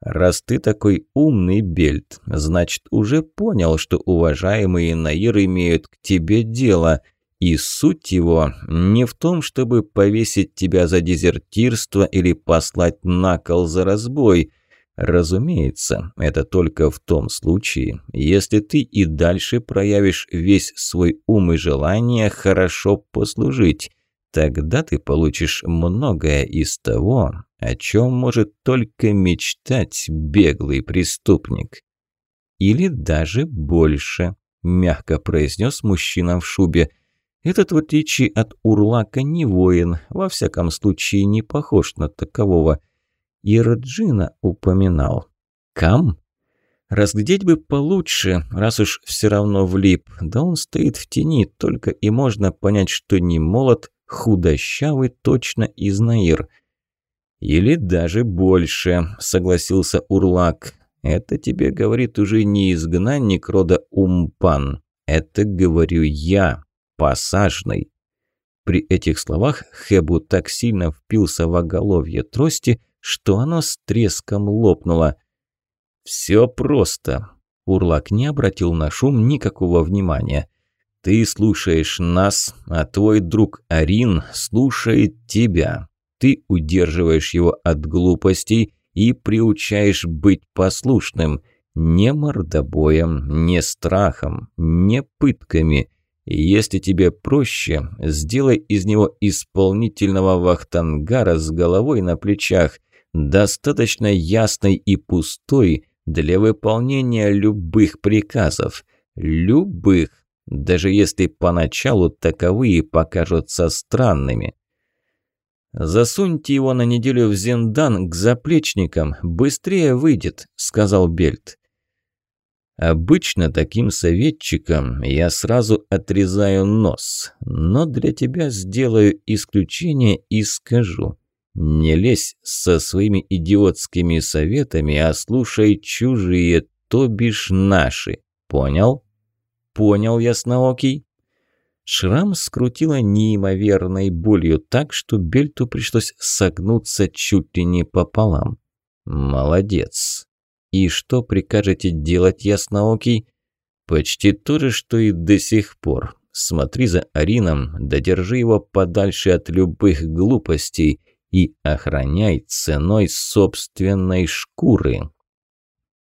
«Раз ты такой умный, Бельт, значит, уже понял, что уважаемые Наир имеют к тебе дело, и суть его не в том, чтобы повесить тебя за дезертирство или послать на кол за разбой». Разумеется, это только в том случае, если ты и дальше проявишь весь свой ум и желание хорошо послужить. Тогда ты получишь многое из того, о чем может только мечтать беглый преступник. Или даже больше, мягко произнес мужчина в шубе. Этот, в отличие от Урлака, не воин, во всяком случае не похож на такового – и Раджина упоминал. Кам? Разглядеть бы получше, раз уж все равно влип. Да он стоит в тени, только и можно понять, что не молод, худощавый точно из Наир. Или даже больше, согласился Урлак. Это тебе говорит уже не изгнанник рода Умпан. Это говорю я, посажный. При этих словах Хебу так сильно впился в оголовье трости, что оно с треском лопнуло. «Все просто». Урлак не обратил на шум никакого внимания. «Ты слушаешь нас, а твой друг Арин слушает тебя. Ты удерживаешь его от глупостей и приучаешь быть послушным. Не мордобоем, не страхом, не пытками». Если тебе проще, сделай из него исполнительного вахтангара с головой на плечах достаточно ясной и пустой для выполнения любых приказов. Любых, даже если поначалу таковые покажутся странными. «Засуньте его на неделю в Зиндан к заплечникам, быстрее выйдет», – сказал Бельт. «Обычно таким советчикам я сразу отрезаю нос, но для тебя сделаю исключение и скажу. Не лезь со своими идиотскими советами, а слушай чужие, то бишь наши. Понял? Понял, ясноокий? Шрам скрутило неимоверной болью так, что Бельту пришлось согнуться чуть ли не пополам. Молодец. И что прикажете делать, ясноокий? Почти то же, что и до сих пор. Смотри за Арином, додержи его подальше от любых глупостей – и охраняй ценой собственной шкуры.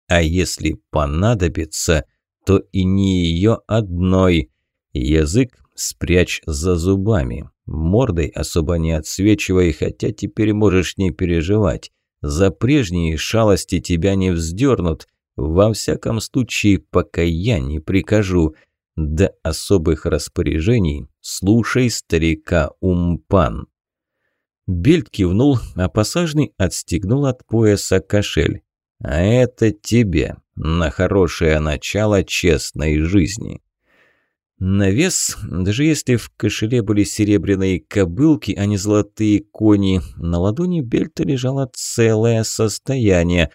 А если понадобится, то и не ее одной. Язык спрячь за зубами. Мордой особо не отсвечивай, хотя теперь можешь не переживать. За прежние шалости тебя не вздернут. Во всяком случае, пока я не прикажу. До особых распоряжений слушай старика Умпан. Бельт кивнул, а пассажный отстегнул от пояса кошель. «А это тебе, на хорошее начало честной жизни». На вес, даже если в кошеле были серебряные кобылки, а не золотые кони, на ладони Бельта лежало целое состояние.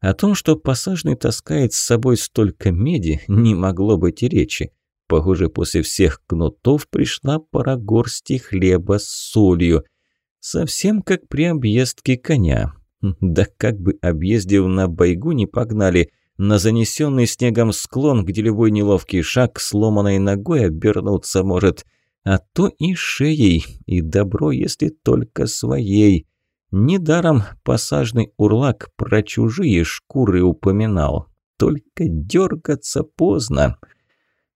О том, что пассажный таскает с собой столько меди, не могло быть и речи. Похоже, после всех кнутов пришла пора горсти хлеба с солью – Совсем как при объездке коня. Да как бы объездив на байгу не погнали, на занесенный снегом склон, где любой неловкий шаг сломанной ногой обернуться может, а то и шеей, и добро, если только своей. Недаром посажный урлак про чужие шкуры упоминал. Только дергаться поздно.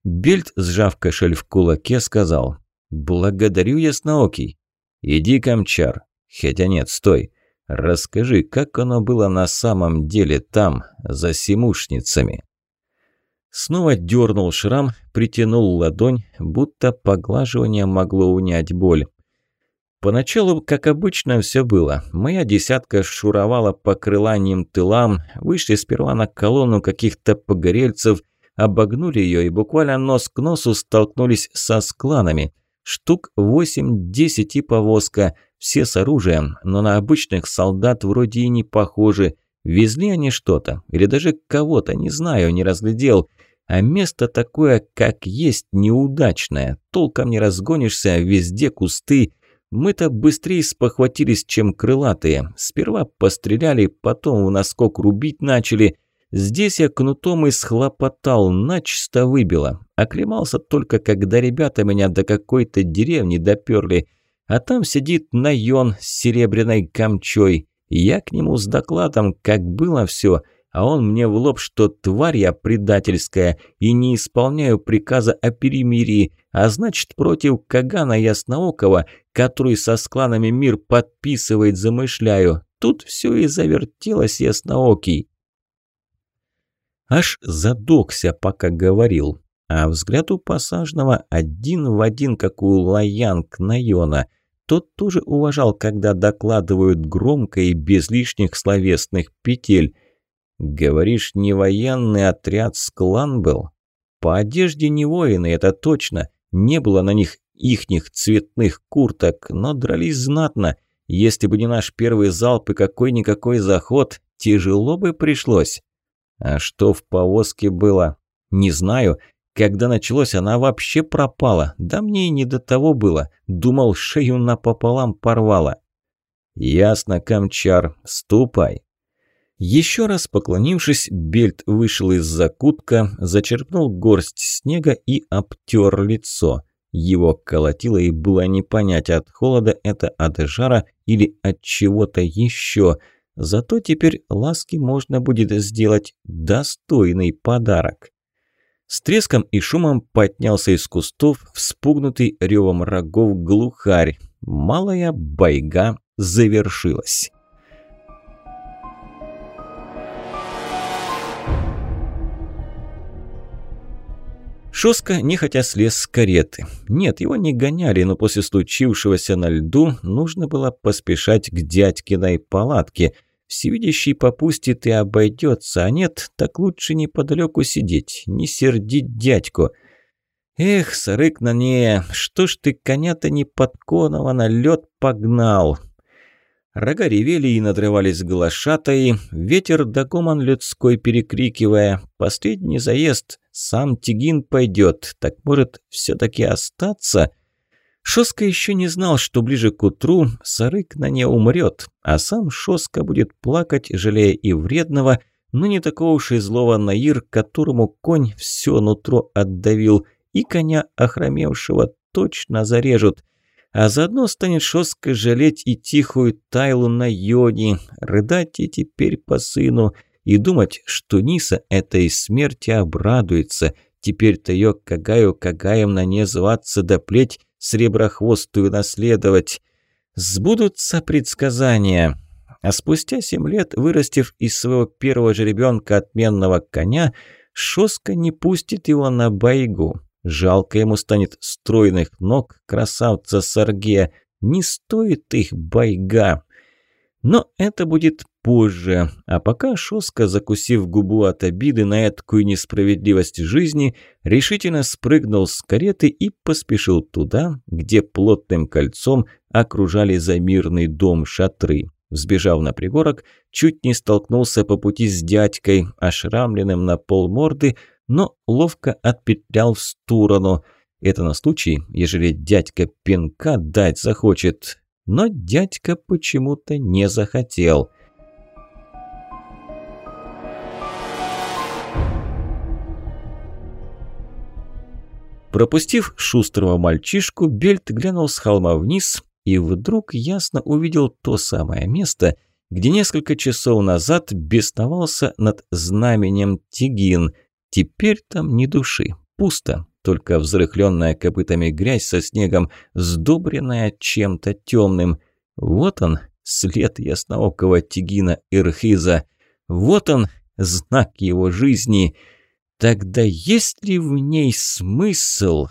Бельт, сжав кошель в кулаке, сказал «Благодарю, ясноокий». «Иди, Камчар». «Хотя нет, стой. Расскажи, как оно было на самом деле там, за семушницами?» Снова дернул шрам, притянул ладонь, будто поглаживание могло унять боль. Поначалу, как обычно, все было. Моя десятка шуровала по крыланьим тылам, вышли сперва на колонну каких-то погорельцев, обогнули ее и буквально нос к носу столкнулись со скланами. Штук 8-10 и повозка, все с оружием, но на обычных солдат вроде и не похожи. Везли они что-то, или даже кого-то, не знаю, не разглядел. А место такое, как есть, неудачное. Толком не разгонишься, везде кусты. Мы-то быстрее спохватились, чем крылатые. Сперва постреляли, потом в наскок рубить начали. Здесь я кнутом и схлопотал, начисто выбило. Оклемался только, когда ребята меня до какой-то деревни доперли. А там сидит Найон с серебряной камчой. Я к нему с докладом, как было все – а он мне в лоб, что тварь я предательская и не исполняю приказа о перемирии, а значит против Кагана Ясноокова, который со скланами мир подписывает, замышляю. Тут все и завертелось Ясноокий. Аж задохся, пока говорил, а взгляд у посажного один в один, как у Лаянг Найона. Тот тоже уважал, когда докладывают громко и без лишних словесных петель. Говоришь, не военный отряд склан был? По одежде не воины, это точно. Не было на них ихних цветных курток, но дрались знатно. Если бы не наш первый залп и какой-никакой заход, тяжело бы пришлось. А что в повозке было? Не знаю. Когда началось, она вообще пропала. Да мне и не до того было. Думал, шею напополам порвала. Ясно, Камчар, ступай. Еще раз поклонившись, Бельт вышел из закутка, зачерпнул горсть снега и обтер лицо. Его колотило и было не понять, от холода это от жара или от чего-то еще. Зато теперь ласки можно будет сделать достойный подарок. С треском и шумом поднялся из кустов, вспугнутый ревом рогов глухарь. Малая байга завершилась. Шоска нехотя слез с кареты. Нет, его не гоняли, но после случившегося на льду нужно было поспешать к дядькиной палатке. Всевидящий попустит и обойдется, а нет, так лучше неподалеку сидеть, не сердить дядьку. Эх, сарык на не, что ж ты коня-то не подконова на лед погнал? Рога ревели и надрывались глашатаи, ветер да гомон людской перекрикивая. Последний заезд, сам Тигин пойдет, так может все-таки остаться? Шоска еще не знал, что ближе к утру Сарык на не умрет, а сам Шоска будет плакать, жалея и вредного, но не такого уж и злого Наир, которому конь все нутро отдавил, и коня охромевшего точно зарежут – а заодно станет жестко жалеть и тихую Тайлу на йоне, рыдать и теперь по сыну, и думать, что Ниса этой смерти обрадуется. Теперь-то ее Кагаю Кагаем на не зваться да плеть среброхвостую наследовать. Сбудутся предсказания. А спустя семь лет, вырастив из своего первого жеребенка отменного коня, Шоска не пустит его на байгу. Жалко ему станет стройных ног красавца Саргея. Не стоит их байга. Но это будет позже. А пока Шоска, закусив губу от обиды на эткую несправедливость жизни, решительно спрыгнул с кареты и поспешил туда, где плотным кольцом окружали замирный дом шатры. Взбежав на пригорок, чуть не столкнулся по пути с дядькой, ошрамленным на пол морды, но ловко отпетлял в сторону. Это на случай, ежели дядька пинка дать захочет. но дядька почему-то не захотел. Пропустив шустрого мальчишку, Бельт глянул с холма вниз и вдруг ясно увидел то самое место, где несколько часов назад бесновался над знаменем Тигин. Теперь там ни души, пусто, только взрыхленная копытами грязь со снегом, сдобренная чем-то темным. Вот он, след ясноокого Тигина Ирхиза. Вот он, знак его жизни. Тогда есть ли в ней смысл?